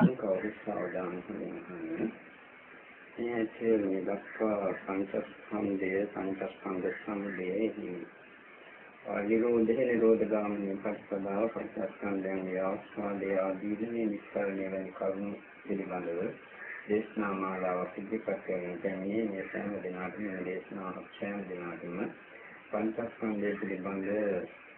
කවුරු සාවධාන වෙන්නේ මේ තේරුම් දක්වා පංචස්කන්ධය පංචස්කන්ධ සම්බේහි නිරෝධේ නිරෝධ ගාමිනී පස්සදාව පංචස්කන්ධයන් ව්‍යවස්වාදයේ ආදීනේ නිස්සාරණය වැනි කරුණු පිළිබඳව දේශනා මාලාවක් ඉදිරිපත් කරන මේ මේ සෑම දිනකටම මේ දේශනාවක් සෑම දිනකටම පංචස්කන්ධය පිළිබඳ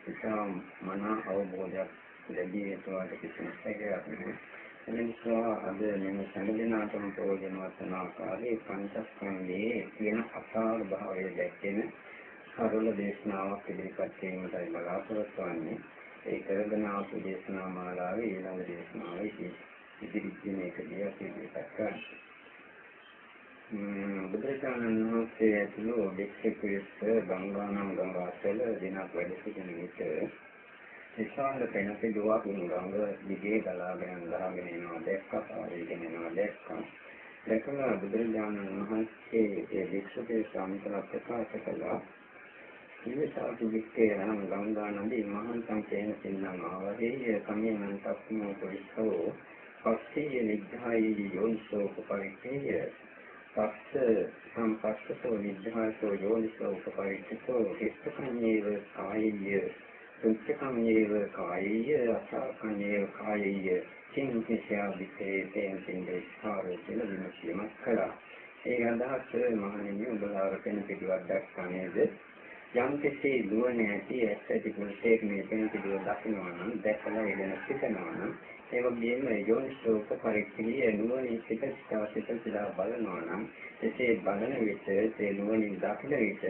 ඉතාම මන අවබෝධයක් ලැබී යුතුවට කිසිම සැකයක් නැහැ. එනිසා අද මෙම සම්දිනාටම ප්‍රයෝජනවත් වන ආකාරයේ පංචස්කන්ධයේ තියෙන අසාර භාවය දැක්කෙන සරල දේශනාවක් ඉදිරිපත් කිරීමටයි බලාපොරොත්තු වෙන්නේ. ඒ කරගෙන ආපු දේශනා මාලාවේ ඊළඟ දේශනාවේ ඉදිරිපත් මේකදී අපි ඉදිරිපත් කරන්නේ. බුදුරජාණන් වහන්සේ ඇතුළු දෙක්ෂකයස් ගංගානම් ගංගාසල දිනක් වැඩ සිටින විට විශාල පෙනපිඩුවක් ගංග දිගේ ගලාගෙන ගලාගෙන යනවා දැක්කා පාරේගෙන යනවා දැක්කා දැකලා බුදුරජාණන් වහන්සේ ඒ දෙක්ෂකයේ සම්පූර්ණ ප්‍රකාශ කළා. ඉවසාති වික්කේ නම් ගංගා නදී මහන් සංකේන සින්නම් ආවහේ කමෙන් තක්මෝ පරිස්සෝ පස්සේ නිද්ධායි යෝනිසෝ උපපරික්ඛේය පස්ස සම්පස්සතෝ නිද්ධාසෝ යෝනිසෝ උපපරික්ඛේතෝ හිස්සකඤ්ඤේව කායීය සුච්චකඤ්ඤේව කායීය අසකඤ්ඤේව කායීය කිංකිෂා විකේ තෙන් තින්දේ සාරේ කියලා විමසීමක් කළා ඒ අදහස් මහණෙනි ඔබලා රැකෙන පිටුවක් දැක්කා නේද යම් කෙසේ නුවණ ඇති ඇත්තටි පුරුෂයෙක් මේ වෙන පිළිවෙල දකිනවා නම් දැකලා ඉගෙන සිතනවා නම් ඒ වගේම යෝනිසෝක පරික්‍රිය නුවණින් සිත සිත සිතා බලනවා නම් එසේ බලන විට ඒ නුවණින් දකින විට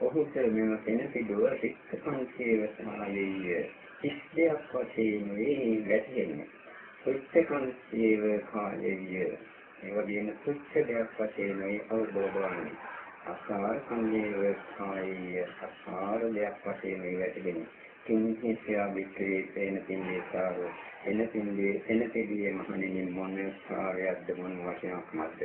ඔහුට මෙම වෙන පිළිවෙල සිත්කංශයේ සමාලීය ඉස්දයක් වශයෙන් වේ වැටෙන්නේ සුච්චකංශයේ කාලීය ඒ වගේම සුච්ච දෙයක් වශයෙන් වේ අවබෝධ වන්නේ අසාර සංජීව කායය අසාර දෙයක් වශයෙන් මේ වැටෙන්නේ. කිංහිසියා වික්‍රේ තේන පින්නේ සාරෝ. එන පින්නේ එන පිළියේ මහණෙනි මොන කාර්යයක්ද මොන වචනක්මද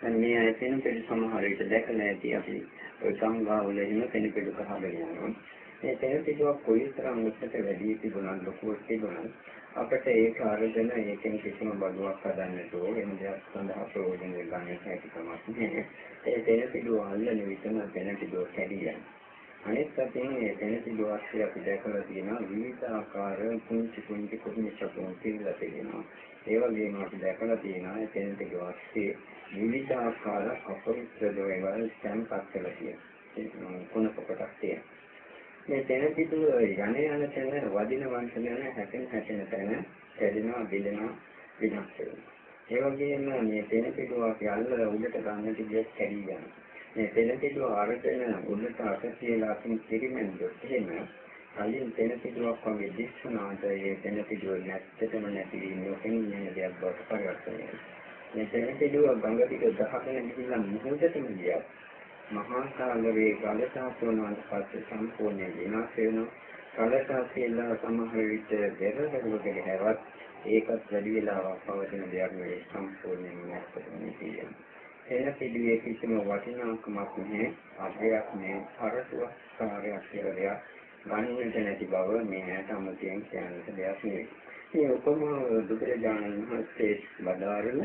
දැන් මේ අයතෙන් පිළි සමහර විට දැකලා ඇති අපි ඔය සංගාවල එහෙම කෙනෙක් පිළි කහගෙන යනවා මේ තේන පිටුවක් කොයිතරම් උත්තර වැඩි තිබුණත් ලොකු තිබුණත් අපිට ඒක අරගෙන ඒකෙන් කිසිම බඩුවක් හදන්නට ඕන වෙන දෙයක් සඳහා ප්‍රයෝජන ගන්න හැකි කමක් නැහැ. ඒ දෙන පිළිව අල්ලන විටම දෙන පිළිව කැඩියන. අනිත් පැත්තෙන් මේ දෙන පිළිව ASCII අපි දැකලා තියෙනවා විවිධ ආකාර පුංචි පුංචි කුණු චතුන් කියලා තියෙනවා. ඒ වගේම අපි දැකලා තියෙනවා දෙන පිළිව ASCII විවිධ ආකාර අපරිත්‍ර දෝයවල් ස්ටැම්ප් අත්කලා තියෙනවා. ඒ කොනක කොටක් තියෙනවා. මේ තැන පිටු යන යන තැන වදින වංශන යන හැටෙන හැටෙන තැන කැඩෙනවා බිලෙනවා විනාශ වෙනවා. ඒ වගේම මේ තැන පිටුව අපි අල්ල උඩට ගන්නට ගියත් කැඩී යනවා. මේ තැන පිටුව අරගෙන උඩට අත තියලා අපි පිරිමෙන්දොත් එහෙම කලින් තැන පිටුවක් වගේ දිස්සුනාට ඒ තැන පිටුව නැත්තටම නැති නොකෙන දෙයක් බවට පරිවර්තනය වෙනවා. මේ තැන පිටුව ගඟ ටික ගහගෙන ගිහිල්ලා මුහුදටම ගියා. මහා සාගරයේ ගලසාසෝනාට පස්සේ සම්පූර්ණයෙන් විනාශ වෙනවා. ගලසාසෙල්ලා සමහර විට දෙරදරුවකට හැවත් ඒකත් වැඩි වෙලාවක් පවතින දෙයක් නෙවෙයි සම්පූර්ණයෙන් විනාශ වෙන්නේ කියන්නේ. එන පිළිවෙල කිසිම වටිනාකමක් නැහැ. අගයක් නෑ. හරසුවක් කාර්යයක් කියලා දෙයක් ගන්නට නැති බව මේ ඇයට අමුතියෙන් කියන්නට දෙයක් නෙවෙයි. මේ උපමාව බුදුරජාණන් වහන්සේ වදාරන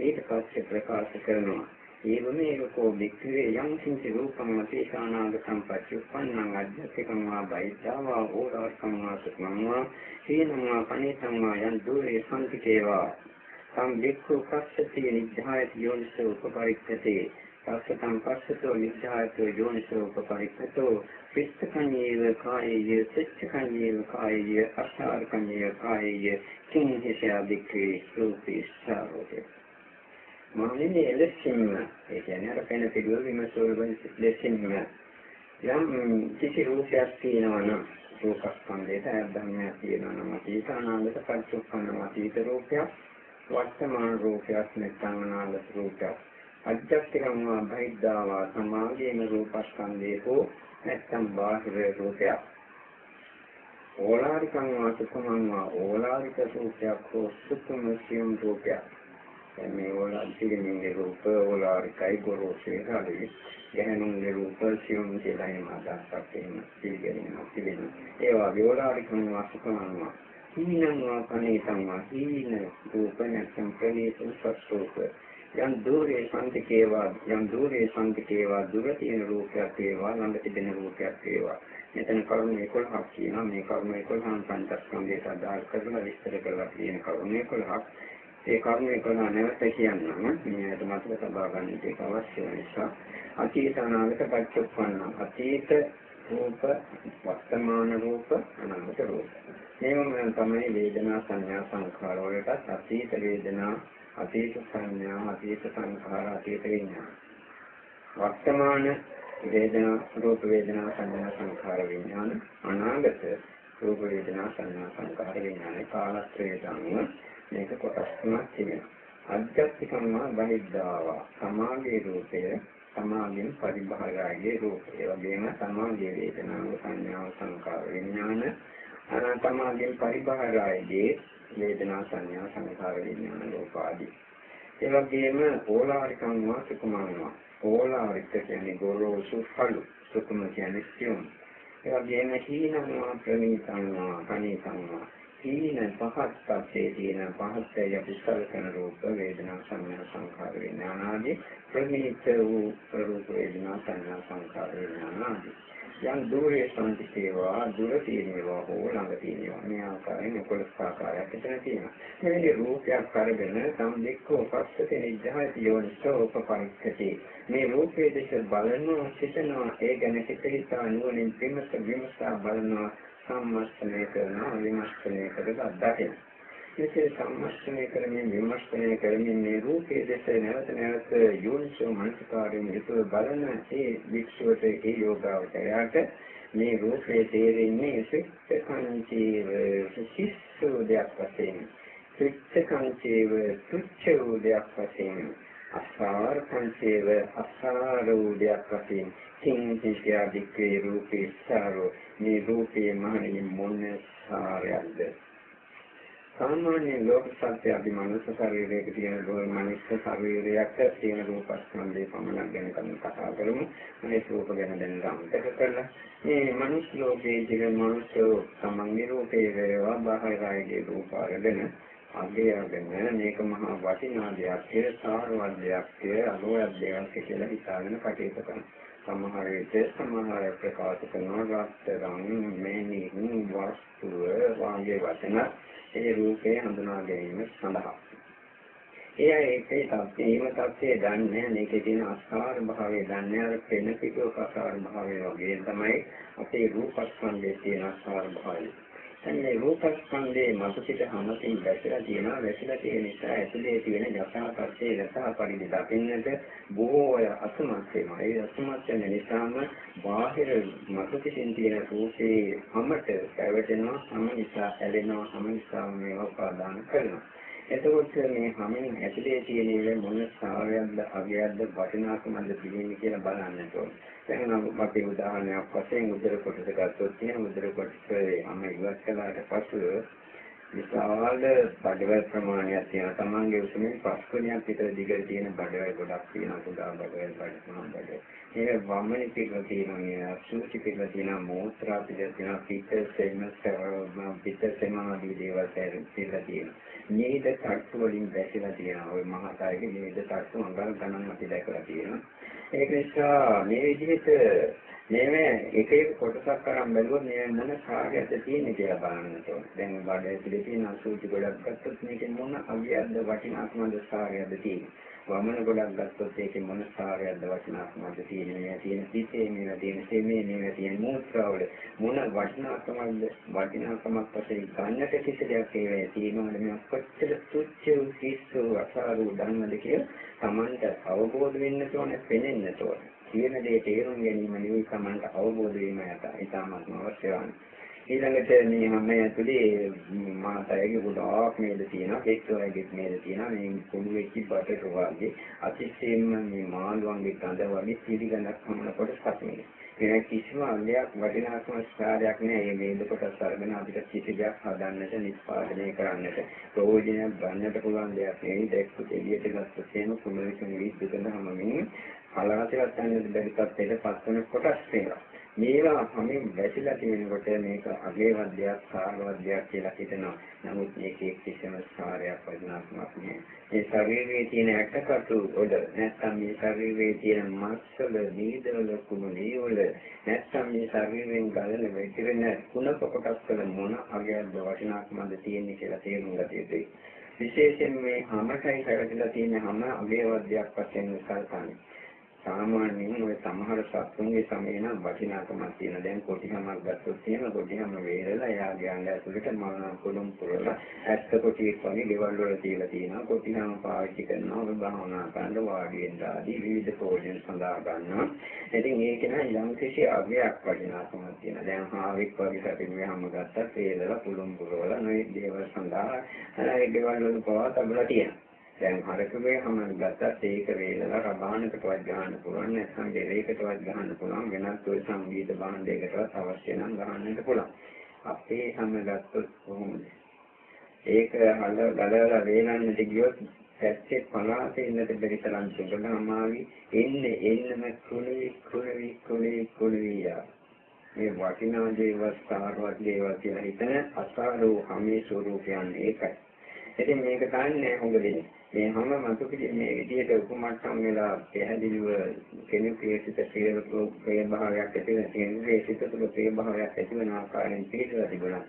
ඊට පස්සේ ප්‍රකාශ කරනවා. ඒවමේකෝ වික්‍රේ යම් කිංචි රූපං අතේසානාග සම්පච්චුප්පන්නං අධ්‍යක්ඛකං වා බයිද්ධාවා ඕරාස්කං වා සුඛං වා හේනං වා පනේතං වා යන් දුරේ සම්පිතේවා. සම් වික්ඛු පස්සති නිධායති යෝනිසෝ උපපරික්ඛතේ. පස්සතං පස්සතෝ නිධායතෝ යෝනිසෝ උපපරික්ඛතෝ. පිස්සකඤ්ඤේව කායේය සච්චකඤ්ඤේව කායේය අසාරකඤ්ඤේව කායේය. කිං හිසා වික්‍රේ රූපේ සාරෝතේ මහණෙනි එලෙසින්ම ඒ කියන්නේ අර පෙන පිළිවෙල විමසෝලෙන් ලෙසින්ම යම් කිසි රූපයක් තියෙනවා නම් රූපස්කන්ධයට අධර්මයක් තියෙනවා නම් අතීත අනාගත පරිච්ඡේදන අතීත රූපයක් වර්තමාන රූපයක් නැත්නම් අනාගත රූපයක්. අධ්‍යාත්මිකව බහිද්ධාවා සමාගයේම රූපස්කන්ධේ හෝ නැත්නම් බාහිර රූපයක්. ඕලාරිකං වාසකමං වා ඕලාරික රූපයක් හෝ සුතුම සියුම් රූපයක්. මේ වල අන්තිමේ රූප වල අරිකයි ගොරෝසේ හරි ගැහණුන්ගේ රූප සියුම් කියලා එන අදහසක් එන්න පිළිගැනීමක් තිබෙනවා. ඒවා වේලාරිකම වාසකමනවා. හීනං වාකනේ සම්මා හීන රූප නැත්නම් නැත්නම් ප්‍රණීත සත්‍යෝක යම් දුරේ සංකේවා යම් දුරේ සංකේවා දුර තියෙන රූපයක් වේවා ළඟ තිබෙන රූපයක් වේවා මෙතන කරුණු 11ක් කියනවා මේ කරුණු 11න් පංචස්කන්ධයට අදාළ කරලා විස්තර කරලා තියෙන කරුණු 11ක් ඒ කරුණු 11 නැවත කියන්නම්. මේකට මතක තබා ගන්න එක අවශ්‍ය නිසා. අතීත අනාගත පච්චුප්පන්න අතීත රූප වර්තමාන රූප අනාගත රූප. මේවම තමයි වේදනා සංඥා සංඛාර වලට අතීත වේදනා අතීත සංඥා අතීත සංඛාර අතීත විඥාන. වර්තමාන වේදනා රූප වේදනා සංඥා සංඛාර විඥාන අනාගත රූප වේදනා සංඥා සංඛාර විඥාන කාලත්‍රයට අනුව මේක කොටස් තුනක් තිබෙනවා. අධ්‍යාත්මිකම බහිද්ධාවා සමාගයේ රූපය සමාගයෙන් පරිභාගයේ රූපය. ඒ වගේම සමාගයේ වේදනා සංඥා සංඛාර විඥාන අනන්තමාගයෙන් පරිභාගයේ වේදනා සංඥා සංඛාර විඥාන රූප ආදී. ඒ වගේම ඕලාරිකම් වාසුකුමානවා ඕලාරික කියන්නේ ගොරෝසු සලු සුකුම කියන්නේ සියුම්. ඒ වගේම හීනනවා ප්‍රණීතනවා කණීතනවා හීන පහත් පස්සේ තියෙන පහත් යපුසල කරන රූප වේදනා සංඥා සංඛාර විඥාන ආදී ප්‍රණීත වූ රූප වේදනා සංඥා සංඛාර විඥාන ආදී යම් දුරේ සංකේතේවා දුර තියෙනවා හෝ ළඟ තියෙනවා. මේ ආකාරයෙන් 11 ආකාරයක් එතන තියෙනවා. මේ රූපයක් අරගෙන සම් දෙක්කෝ පස්සතේ නිජහති යෝනිසෝ උපපරික්ඛති මේ රූපයේ දෙස බලනවා සිතනවා ඒ ගැන හිත හිතා නුවණින් විමස විමසා බලනවා. සම්මස්තනය කරනවා විමර්ශනය කරලා අත්දකිනවා මෙසේ සම්මස්තනය කරමින් විමර්ශනය කරමින් මේ රූපයේ දෙස නැවත නැවත යෝනිසෝ මනසකාරයෙන් යුතුව බලන ඒ වික්ෂුවට ඒ යෝගාවචරයට මේ රූපයේ තේරෙන්නේ සිත්තකංචීව සිස්සෝදයක් වශයෙන්. සිත්තකංචීව තුච්ඡෝදයක් වශයෙන්. අසාර පංචේව අසාරෝදයක් වශයෙන් කිං කිසියා දික්කේ රූපේ සාරෝ. මේ රූපේ මහණෙනි මොන සාරයක්ද? සාමාන්‍ය ලෝක සත්‍ය අපි මනුස්ස ශරීරයක තියෙන මනුස්ස ශරීරයක තියෙන රූපස්කන්ධය පමණක් ගැන කම කතා කරමු. මේ රූප ගැන දැන් ගන්නට කරලා. මේ මනුස්ස ලෝකයේ ජීව මනුස්සෝ තමන්ගේ රූපේ වේවා බාහිරයේ රූප අරගෙන අගයගෙන මේක මහා වටිනා දෙයක් කියලා සාරවත් දෙයක් කියලා අලෝයක් දෙයක් කියලා හිතාගෙන කටයුතු කරනවා. සමහර විට සමහර ප්‍රකාශ කරනවා රත්තරන් මේනි වස්තුව වාගේ වචන ඒ රූපේ හඳුනා ගැනීම සඳහා. ඒ ඒකේ තත්ත්වයේම තත්ත්වයේ දන්නේ මේකේ තියෙන අස්කාර භාවය දන්නේ අර පෙන පිටෝ අස්කාර භාවය වගේ තමයි අපේ රූපස්කන්ධයේ තියෙන අස්කාර භාවය. එන්නේ රූපස්කන්ධයේ මතුපිට හැමතින් දැකලා තියෙනවා වැසලා තියෙන නිසා ඇතුලේ තියෙන යථා තත්ත්වයේ යථා පරිදි දකින්නට බොහෝ අසමත් වෙනවා. ඒ අසමත් වෙන නිසාම බාහිර මතුපිටින් තියෙන රූපේ හැමත පැවැටෙනවා හැම නිසා ඇලෙනවා හැම නිසා මේවා උපාදාන කරනවා. එතකොට මේ හැමෙන් ඇතුලේ තියෙන ඉවේ මොන සාරයක්ද අගයක්ද වටිනාකමක්ද පිළිගන්නේ කියලා බලන්න ඕනේ. දැන් නම් අපි උදාහරණයක් වශයෙන් උදර කොටස ගත්තොත් තියෙන උදර කොටසේ හැම ඉවත් කළාට පසු විශාල බඩවැල් ප්‍රමාණයක් තියෙනවා. Tamange උසමින් පස්කොණියක් විතර දිගට තියෙන බඩවැල් ගොඩක් තියෙනවා. කුඩා බඩවැල් බඩ බඩ. ඒ වම්මනි පිටලා තියෙනවා. මේ අසුචි පිටලා තියෙනවා. මෝත්‍රා පිටලා තියෙනවා. පිට සෙම පිට සෙම ආදී දේවල් පිටලා තියෙනවා. නේද තට්ටු වලින් දැකලා තියෙනවා. ওই මහතායගේ නේද තට්ටු අඟල් ගණන් අපි දැකලා තියෙනවා. ඒක නිසා මේ විදිහට මේ එක එක කොටසක් අරන් බැලුවොත් මේ මොන කාර්යයක්ද තියෙන්නේ කියලා බලන්න ඕනේ. දැන් බඩ ඇතුලේ තියෙන අසුචි ගොඩක් ගත්තොත් මේකේ මොන අගයක්ද වටිනාකමද සාරයක්ද තියෙන්නේ. වමන ගොඩක් ගත්තොත් ඒකේ මොන සාරයක්ද වටිනාකමද තියෙන්නේ. මේ තියෙන පිටේ මේවා තියෙන සෙමේ මේවා තියෙන මූත්‍රාවල මොන වටිනාකමක්ද වටිනාකමක් වශයෙන් ගන්නට කිසි දෙයක් ඒවේ තියෙනවද මේ කොච්චර තුච්ච කිස්සු අසාරු දන්නද කියලා Tamanට අවබෝධ වෙන්න ඕනේ, පෙනෙන්න ඕනේ. කියන දේ තේරුම් ගැනීම නෙවෙයි සමන්ට අවබෝධ වීම යට ඉතාමත්ම අවශ්‍ය වන්නේ. ඊළඟට මේ හැම ඇතුලේ මාතයගේ ගොඩාක් මේද තියෙනවා කෙක්කෝයගේ මේද තියෙනවා මේ පොඩි වෙච්ච බටර් වගේ අතිශයින්ම මේ මාළුවන්ගේ ගඳ වගේ පිළිගන්නක් වුණ කොට සතුනේ. වෙන කිසිම අංගයක් වටිනාකම ස්ථාරයක් නෑ මේ මේද කොටස් අරගෙන අපිට කිසි දෙයක් හදන්නට නිෂ්පාදනය කරන්නට ප්‍රයෝජනයක් ගන්නට පුළුවන් දෙයක් නෙවෙයි දැක්ක එළියට ගත්ත තේම කුමරිකන් විද්දුතන හැමමින් කලරටවත් යන්න බැරි තත්ත්වයට පත් වෙන කොටස් තියෙනවා. මේවා හැමෙන් වැටිලා තියෙනකොට මේක අගේවද්‍යයක් සාරවද්‍යයක් කියලා හිතනවා. නමුත් මේකේ කිසිම සාරයක් වටිනාකමක් නෑ. මේ ශරීරයේ තියෙන ඇටකටු වල නැත්නම් මේ ශරීරයේ තියෙන මස්වල, දීදවල, කුණුලි වල නැත්නම් මේ ශරීරයෙන් ගලන වැටිරෙන කුණප කොටස් වල මොන අගයක්ද වටිනාකමක්ද තියෙන්නේ කියලා තේරුම් ගත යුතුයි. විශේෂයෙන් මේ හැමකයි කරලා තියෙන හැම අගේවද්‍යයක් වශයෙන් සල්කන්නේ. සාමාන්‍යයෙන් ඔය සමහර සත්තුන්ගේ සමේ නම් වටිනාකමක් තියෙන. දැන් කොටිහමක් ගත්තොත් එහෙම කොටිහම වේලලා එයාගේ අංග ඇතුළට මන කුළුම් පුරලා ඇත්ත කොටියක් වගේ ගෙවල් වල තියලා තියෙනවා. කොටිහම පාවිච්චි කරනවා ඔය භාවනා කරන වාඩි වෙන්න ආදී විවිධ ප්‍රයෝජන සඳහා ගන්නවා. ඉතින් ඒක නම් යම් කිසි අගයක් වටිනාකමක් තියෙනවා. දැන් හාවෙක් වගේ සැපින් මෙහම ගත්තත් වේලලා කුළුම් පුරවලා නොයේ දේවල් සඳහා ඒ ගෙවල් වල පවා තබලා තියෙනවා. දැන් හරකුගේ හැමෝම ගත්තත් ඒක වේලලා රබානකටවත් ගහන්න පුළුවන් නැත්නම් දෙරේකටවත් ගහන්න පුළුවන් වෙනත් ඔය සංගීත භාණ්ඩයකටවත් අවශ්‍ය නම් ගහන්නත් පුළුවන්. අපේ හැම ගත්තොත් කොහොමද? ඒක හල ගලවලා වේලන්නට ගියොත් පැත්තේ පලාතේ ඉන්නට බැරි තරම් සුබනමාවි එන්නේ එන්නම කුලී කුලී කුලී කුලී මේ වටිනා දේවල් සාරවත් දේවල් කියලා හිතන අසාරෝ හැමේ ස්වરૂපයන් ඒකයි. ඉතින් මේක ගන්න හොඟ දෙන්නේ මේ හැම මතුපිට මේ විදිහට උපමට්ටම් වෙලා පැහැදිලිව කෙනෙකුගේ සිත ප්‍රිය භාවයක් ඇති වෙන කෙනෙකුගේ සිත තුළ ප්‍රිය භාවයක් ඇති වෙන ආකාරයෙන් පිළිතුරක් තිබුණා.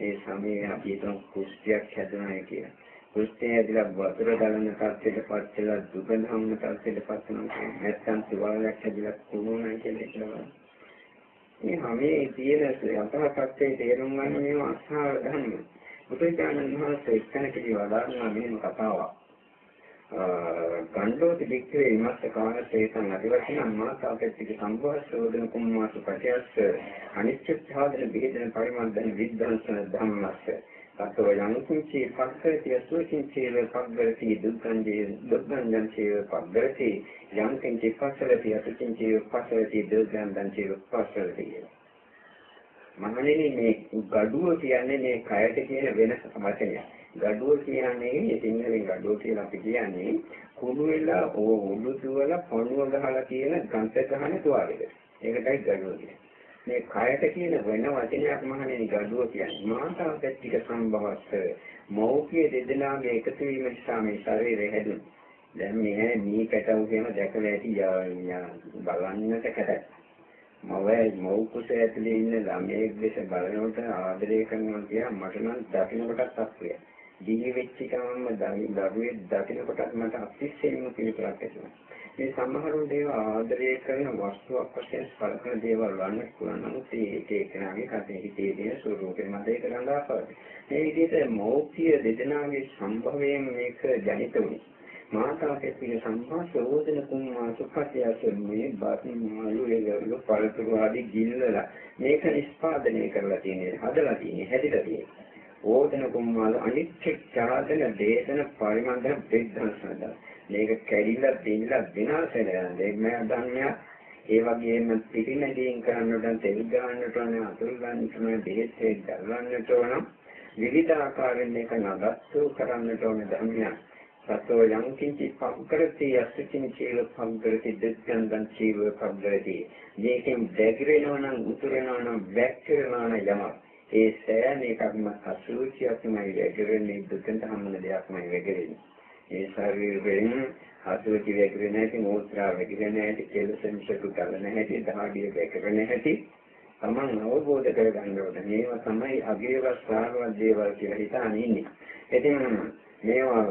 ඒ සමයේ අපි හිතමු කුෂ්ඨයක් හැදුනායි කියලා. කුෂ්ඨය ඇදලා වතුර ගලන තත්ත්වයට පත් වෙලා දුක ධම්ම තත්ත්වයට පත් වෙනවා. නැත්නම් සිවාලයක් හැදලා කුණුනයි කියලා හිතනවා. මේ හැමේ තියෙන යථාර්ථයේ තේරුම් ගන්න මේ අසහාර ධර්ම. බුදුචානන් වහන්සේ එක්කෙනෙක්ගේ වදාරන මෙහෙම කතාවක්. ගණ්ඩෝති වික්‍රේ ඉමස්ස කාණ සේතං අදිවචනං මාතාපෙත්තික සම්භවසෝදන කුම්මාසු පටියස්ස අනිච්චාදන බෙහෙදන පරිමන්දන විද්වංසන ධම්මස්ස තතෝ යං කුංචි පක්ඛති අසුචින්චි පග්ගරති දුක්ඛංජේ දුක්ඛංජං චේ පග්ගරති යං කුංචි පක්ඛති අසුචින්චි පක්ඛරති දුක්ඛංජං චේ පක්ඛරති මහණෙනි මේ ගඩුව කියන්නේ මේ කයට කියන වෙනස වචනයක් ගඩුව කියන්නේ සිංහලෙන් ගඩුව කියලා අපි කියන්නේ කුණු වෙලා ඔළුව දුවලා පණුව ගහලා කියන ගන්ත ගහන තුවාලෙක. ඒකටයි ගඩුව කියන්නේ. මේ කයට කියන වෙන වචනයක් මහණෙනි ගඩුව කියන්නේ. මාතාව පැත්තික සම්භවස්ස මෞඛ්‍ය දෙදෙනාගේ එකතු වීම නිසා මේ ශරීරය හැදුනේ. දැන් මේ මේ කැටව කියන දැකලා ඇති බලන්නට කැටයි. මවයි මව් කුස ඇතුලේ ඉන්න ළමයෙක් දැස බලනකොට ආදරය කරනවා කියන මට නම් දකින්න කොටත් අප්‍රියයි. දිවි වෙච්ච ගමන්ම දරුවේ දකිනකොටත් මට අතිශයින්ම පිළිතුරක් ඇතිවෙනවා. මේ සමහර දේව ආදරය කරන වස්තුවක් වශයෙන් සලකන දේවල් වන්න පුළුවන් නමුත් ඒක ඒකනාගේ කටේ හිතේ තියෙන ස්වરૂපේ මත ඒක රඳාපවතී. මේ විදිහට මෞඛ්‍ය දෙදෙනාගේ සම්භවයෙන් මේක ජනිත වුණේ. මාතාගේ පිළ සම්මාසෝදන කුම්මා සුඛත්‍යසෙන්නේ බාතින් මාළු වේලු පළතුරු ආදී ගිල්ලලා මේක නිෂ්පාදනය කරලා තියෙන්නේ හදලා තියෙන්නේ හැදිලා තියෙන්නේ. ඕදන කුම්මාල අනිත්‍ය චාදන දේශන පරිමන්දන විද්ධාසනද මේක කැඩිලා පිළිලා විනාශ වෙනවා දෙන්නේ ධර්මය ඒ වගේම පිටිනදීන් කරන්නට තෙල් ගන්නට ඕන අතුරු ගන්නට ඕන දෙහෙත් ගන්නට ඕන. විවිධ ආකාරයෙන් මේක නඩත්තු කරන්නට ඕන ධර්මයක්. සතෝ යම් කිංචි පංකරති අසුචින් චීව පංකරති දෙස්කන්දන් චීව පංකරති. මේකෙන් දැගිරෙනවා නම් උතුරනවා නම් වැක්කිරනවා නම් යමක්. ඒ සෑම එකක්ම අසුචියක්මයි වැගිරෙන්නේ දුකෙන් හම්බෙන දෙයක්මයි වැගිරෙන්නේ. ඒ ශරීරයෙන් අසුචි වැගිරෙන හැටි, මෝත්‍රා වැගිරෙන හැටි, කෙලසෙන්සතු ගලන හැටි, දහඩිය වැගිරෙන හැටි තමන් අවබෝධ කරගන්න ඕනේ. මේවා තමයි අගේවත් සාරවත් දේවල් කියලා හිතාන ඉන්නේ. ඉතින් මේවා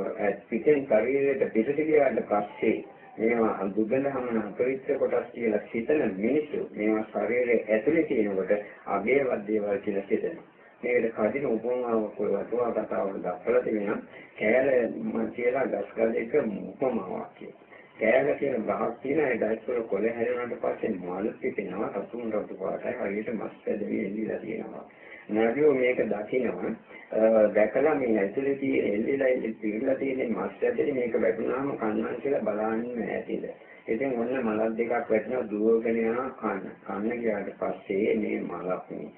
පිටින් ශරීරයට පිටට ගියාට පස්සේ මේවා දුගඳ හමන අපවිත්‍ර කොටස් කියලා හිතන මිනිස්සු මේවා ශරීරයේ ඇතුලේ තියෙනකොට අගේවත් දේවල් කියලා හිතනවා. මේකට කදින උපමාවක් ඔය වතුවා කතාවල දක්වලා තියෙනවා. කෑල කියලා ගස්කල් එක උපමාවක් කියලා. කෑල කියන ගහක් තියෙන ඒ ගස්වල කොළ හැරෙනාට පස්සේ මාළු පිටිනවා රතුන් රතු පාටයි හරියට මස් පැදවි එල්ලීලා තියෙනවා. නඩුව මේක දකිනවා. දැකලා මේ ඇතුලේ තියෙන එල්ලීලා ඉතිරිලා තියෙන මස් ඇදලි මේක වැටුනාම කන්නම් කියලා බලන්නේ නැතිද ඉතින් ඔන්න මලක් දෙකක් වැටෙනවා දුවගෙන යනවා කන්න කන්න ගියාට පස්සේ මේ මලක් නේ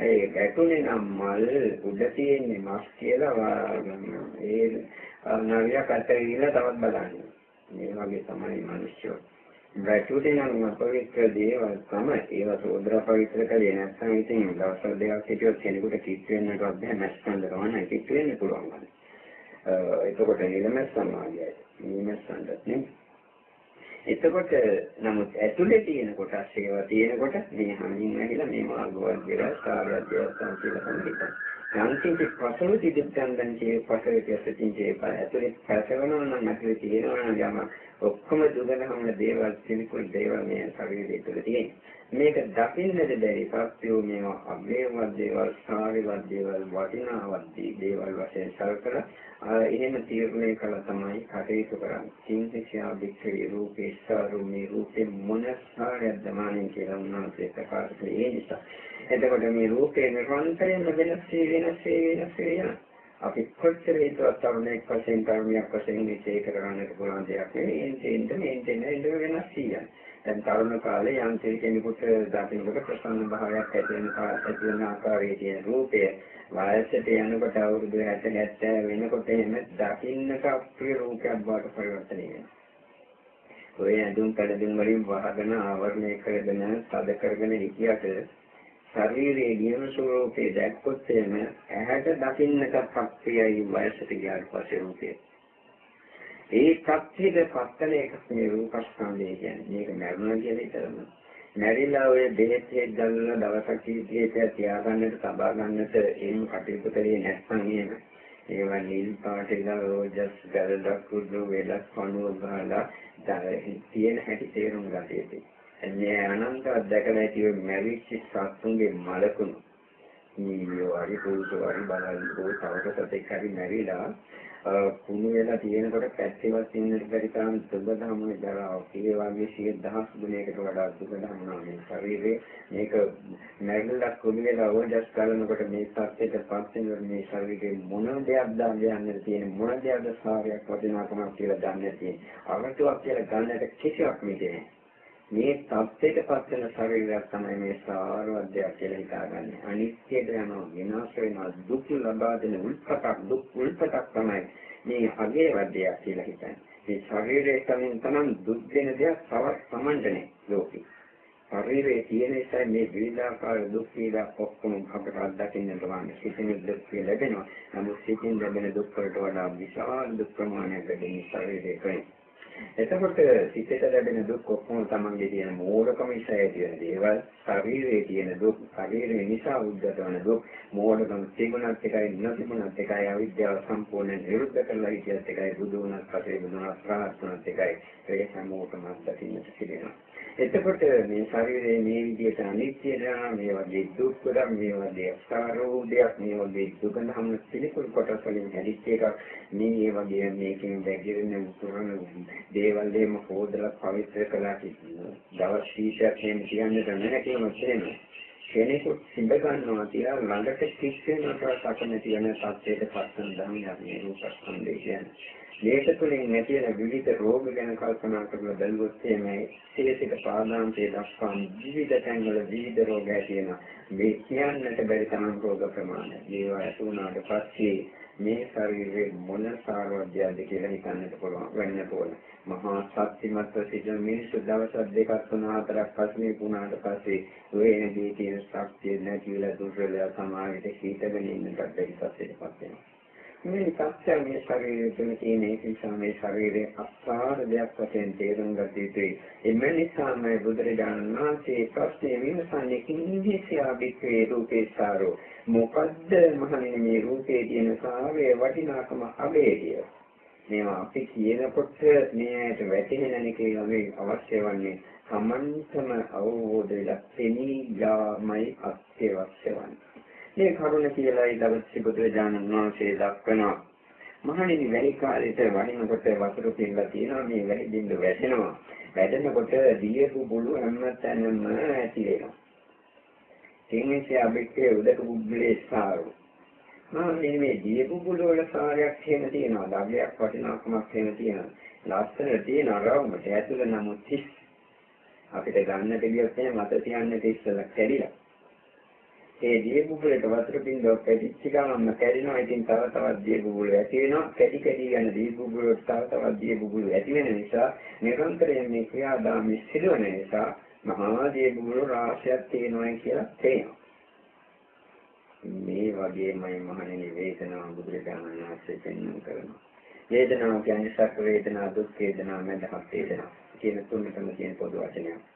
ඒ වැටුනේ නම් මල් උඩ තියෙන්නේ මස් කියලා ඒ නවියක් අතේ ඉන්න තවත් බලන්නේ. මේ වගේ තමයි මිනිස්සු. වැටුනේ නම් අපවිත්‍ර දේවල් තමයි ඒවා සෝදර පවිත්‍ර කලේ නැත්නම් ඉතින් දවස් දෙකක් හිටියොත් කෙනෙකුට කිත් වෙන්නටවත් බැහැ මැස්සන් දරවන්න කිත් වෙන්න පුළුවන්. එතකොට නිලමැස්සන් වාගේයි. නිලමැස්සන්ට නේ. එතකොට නමුත් ඇතුලේ තියෙන කොටස් ඒවා තියෙනකොට මේ හැමින් ඇහිලා මේ මාර්ගවත් දේවල් සාරයක් දේවල් කියලා තමයි හිතන්නේ. යම්කිසි පසළොති දිත්තන්දන් කියේ පසළොති ඇසකින් කියේ ඇතුලේ පැසවෙනවා නම් ඇතුලේ තියෙනවා නම් යම ඔක්කොම දුගනහම දේවල් සිනිකුල් දේවල් මේ ශරීරය තුළ තියෙනවා. මේක දකින්නද බැරි සත්‍යෝ මේවා අග්‍රේවත් දේවල්, සාරිවත් දේවල්, වටිනාවත් දේවල් වශයෙන් සලකලා එහෙම තීරණය කළා තමයි කටයුතු කරන්නේ. සිංහිෂා වික්‍රේ රූපේ සාරුමේ රූපේ මොනසාරයක්ද මානෙන් කියලා උන්වහන්සේ ප්‍රකාශ කළේ ඒ නිසා. එතකොට මේ රූපේ නිරන්තරයෙන්ම වෙනස් වෙනස් වෙනස් වෙනවා. අපි කොච්චර හිතුවත් තරුණයෙක් වශයෙන් කර්මයක් වශයෙන් විශේෂ කරගන්නට පුළුවන් දෙයක් නෙවෙයි. එන්ටෙන්ට මේන්ටෙන් එන්න වෙනස් කියන්නේ. දැන් තරුණ කාලේ යම් කෙනෙකුට දකින්නකොට ප්‍රසන්න භාවයක් ඇති වෙන ඇති වෙන ආකාරයේ තියෙන රූපය වයසට යනකොට අවුරුදු 60 70 වෙනකොට එහෙම දකින්නක අප්‍රිය රූපයක් බවට පරිවර්තනය වෙනවා. ඔය ඇඳුම් පැළඳුම් වලින් වහගෙන ආවරණය කරගෙන සද කරගෙන හිටියට ශරීරයේ නියම ස්වરૂපේ දැක්කොත් එම ඇහැට දකින්නට ප්‍රක්‍රියයි වයසට ගියාට පස්සේ රූපේ. ඒ ප්‍රත්‍යද පත්තන එකක් මේ රූපස්කන්ධය කියන්නේ. මේක මරුණා කියන විතරම. මැරිලා ඔය බෙහෙත් හේත් ගන්න දවසක් කීපයක් තියාගන්නට තබා ගන්නට එහෙම කටයුතු කරේ නැත්නම් එහෙම. ඒවා නිල් පාටේලා රෝජස් ගලඩක් කුඩු වෙලක් පණුව ගහලා තියෙන හැටි තේරුම් ගන්න මේ අනන්තවත් දැකලා ඇති මැරිච්ච සත්තුන්ගේ මලකුණු නීලියෝ හරි පුරුෂෝ හරි බලල්කෝ තවට සතෙක් හරි මැරිලා කුණු වෙලා තියෙනකොට පැත්තේවත් ඉන්නට බැරි තරම් දුබදහමනේ දරාව. ඒ වගේ සිය දහස් ගුණයකට වඩා දුබදහමනවා මේ ශරීරේ. මේක මැරිලා කුණු වෙලා ඕජස් කරනකොට මේ සත්‍යයට පස්සේ මේ ශරීරේ මොන දෙයක්ද යන්නට තියෙන මොන දෙයක්ද සාරයක් වටිනාකමක් කියලා දන්නේ තියෙන. අවතුවක් කියලා ගන්නට කිසිවක් නෙමෙයි. මේ තත්ත්වයට පත් වෙන ශරීරයක් තමයි මේ සාරවත් දෙයක් කියලා හිතාගන්නේ. අනිත්‍යද යනවා විනාශ වෙනවා දුක් ලබා දෙන උල්පතක් දුක් උල්පතක් තමයි මේ අගේ වදයක් කියලා හිතන්නේ. මේ ශරීරයේ තනින් තනන් දුක් දෙන දෙයක් තවත් සමන්ඩනේ ලෝකේ. ශරීරයේ තියෙන නිසා මේ විවිධාකාර දුක් පීඩා ඔක්කොම අපට අත්දකින්න පුළුවන්. සිතින් දුක් ලැබෙනවා. නමුත් සිතින් ලැබෙන දුක් වලට වඩා විශාල දුක් ප්‍රමාණයක් ලැබෙන ශරීරයේ කරේ. එතකොට සිතට ලැබෙන දුක් ඔක්කොම තමන්ගේ තියෙන මෝඩකම නිසා ඇතිවෙන දේවල්, ශරීරයේ තියෙන දුක්, ශරීරය නිසා උද්ගත වන දුක්, මෝඩකම තිබුණත් එකයි නොතිබුණත් එකයි අවිද්‍යාව සම්පූර්ණයෙන් නිරුද්ධ කරලා හිටියත් එකයි බුදු වුණත් පස්සේ බුදු වුණත් රහත් වුණත් එකයි ඒ හැමෝටම දකින්නට සිදෙනවා. එතකොට මේ ශරීරයේ මේ විදිහට අනිත්‍ය දරන මේ වගේ දුක් ගොඩක් මේ වගේ අස්කාරෝදයක් මේ වගේ දුකනම් පිළිකුල් කොටස් වලින් හැදිච්ච එකක් මේ වගේ මේකෙන් වැగిරෙන උතුරන දේවල් දෙම හොදලා පවිත්‍ර කළා කිව්වා. දවස් 20ක් එහෙම කියන්නට නැහැ කියලා කියනවා. කෙනෙකුට සිඳ ගන්නවා කියලා ළඟට කිස් වෙනකොට අකමැති වෙන සත්‍යයට පස්සෙන් ධර්මයක් මේ රූපස්කන්ධය කියන්නේ. මේක තුළින් නැති වෙන විවිධ රෝග ගැන කල්පනා කරලා බැලුවොත් මේ සියසිත පාදාන්තයේ දක්වා විවිධ තැන්වල විවිධ රෝග ඇති වෙනවා. මේ කියන්නට බැරි තරම් රෝග ප්‍රමාණය. ඒවා ඇති වුණාට පස්සේ මේ ශරීරයේ මොන සාරවත්යද කියලා හිතන්නට පුළුවන් වෙන්න ඕන. මහා ශක්තිමත් සිද්ධ මිනිස්සු දවස් දෙකක් තුන හතරක් පස්සේ පුණාට පස්සේ ඔය එනදී තියෙන ශක්තිය නැති වෙලා දුර්වලයා සමාජයට හිතගෙන ඉන්නකට බැරි පස්සේපත් වෙනවා. මේ සත්‍ය මේ ශරීරය තුළ තියෙන ඒ නිසා මේ ශරීරයේ අස්කාර දෙයක් වශයෙන් තේරුම් ගත යුතුයි. එම නිසාම බුදුරජාණන් වහන්සේ ප්‍රශ්නේ විමසන්නේ කිංහිසියා බික්කේ රූපේසාරෝ මොකද්ද මහණෙනි මේ රූපේ තියෙන සාරයේ වටිනාකම අබේදිය. මේවා අපි කියනකොට මේකට වැටහෙනනේ කියලා මේ අවශ්‍ය වන්නේ සම්මන්තම අවබෝධය ලැබෙනී යාමයි අත්‍යවශ්‍ය වන්නේ. මේ කරුණ කියලායි දවසේ බුදුරජාණන් වහන්සේ දක්වනවා. මහණෙනි වැලි කාලේට වහිනකොට වතුර පිරලා තියෙනවා මේ වැලි බින්දු වැටෙනවා. වැටෙනකොට දියපු බුළු හැමතැනම ඇති වෙනවා. තේමසේ අබික්කේ උදක බුබ්බලේ සාරු. මහණෙනි මේ දියපු බුළු වල සාරයක් එහෙම තියෙනවා. ළඟයක් වටිනාකමක් එහෙම තියෙනවා. ලස්සන තියෙන අරවුමට ඇතුළ නමුත් හිස් අපිට ගන්නට ගියොත් එහෙනම් මත තියන්නට ඉස්සලා කැඩිලා ඒ දිය බුබුලට වතුර බින්දුවක් පැටිච්ච ගමන්ම කැඩෙනවා. ඉතින් තව තවත් දිය බුබුලු ඇති වෙනවා. කැටි කැටි යන දිය බුබුලු තව තවත් දිය බුබුලු ඇති වෙන නිසා නිරන්තරයෙන් මේ ක්‍රියාදාමය සිදුවන නිසා මහා දිය බුබුලු රාශියක් තියෙනවා කියලා තේරෙනවා. මේ වගේමයි මහණෙනි වේදනාව බුදුරජාණන් වහන්සේ පෙන්වන කරනවා. වේදනාව කියන්නේ සැප වේදනා, දුක් වේදනා, මඳහත් වේදනා කියන තුනටම තියෙන පොදු වචනයක්.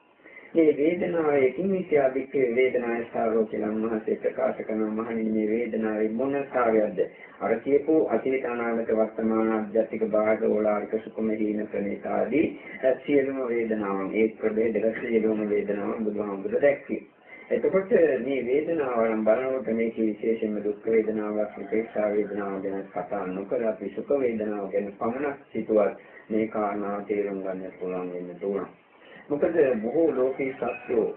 මේ වේදනාව එකින් විද්‍යාවික වේදනාවේ ස්වභාවය කියලා මහසේ ප්‍රකාශ කරන මහණෙනි මේ වේදනාවේ මොන ස්වභාවයක්ද අර කියපු අතීත අනාගත වර්තමාන අධ්‍යාත්මික බාහිර ඕලාරික සුඛම හීන ප්‍රණීතාදී සියලුම වේදනාවන් ඒ ප්‍රභේදක සියලුම වේදනාවන් බුදුහාමුදුර දැක්කේ එතකොට මේ වේදනාවන් බලනකොට මේක විශේෂයෙන්ම දුක් වේදනාවක් උපේක්ෂා වේදනාවක් ගැන කතා නොකර අපි සුඛ වේදනාව ගැන පමණක් සිතුවත් මේ කාරණා තේරුම් ගන්න පුළුවන් වෙන්න ඕන. මොකද බොහෝ ලෝකේ සත්‍යෝ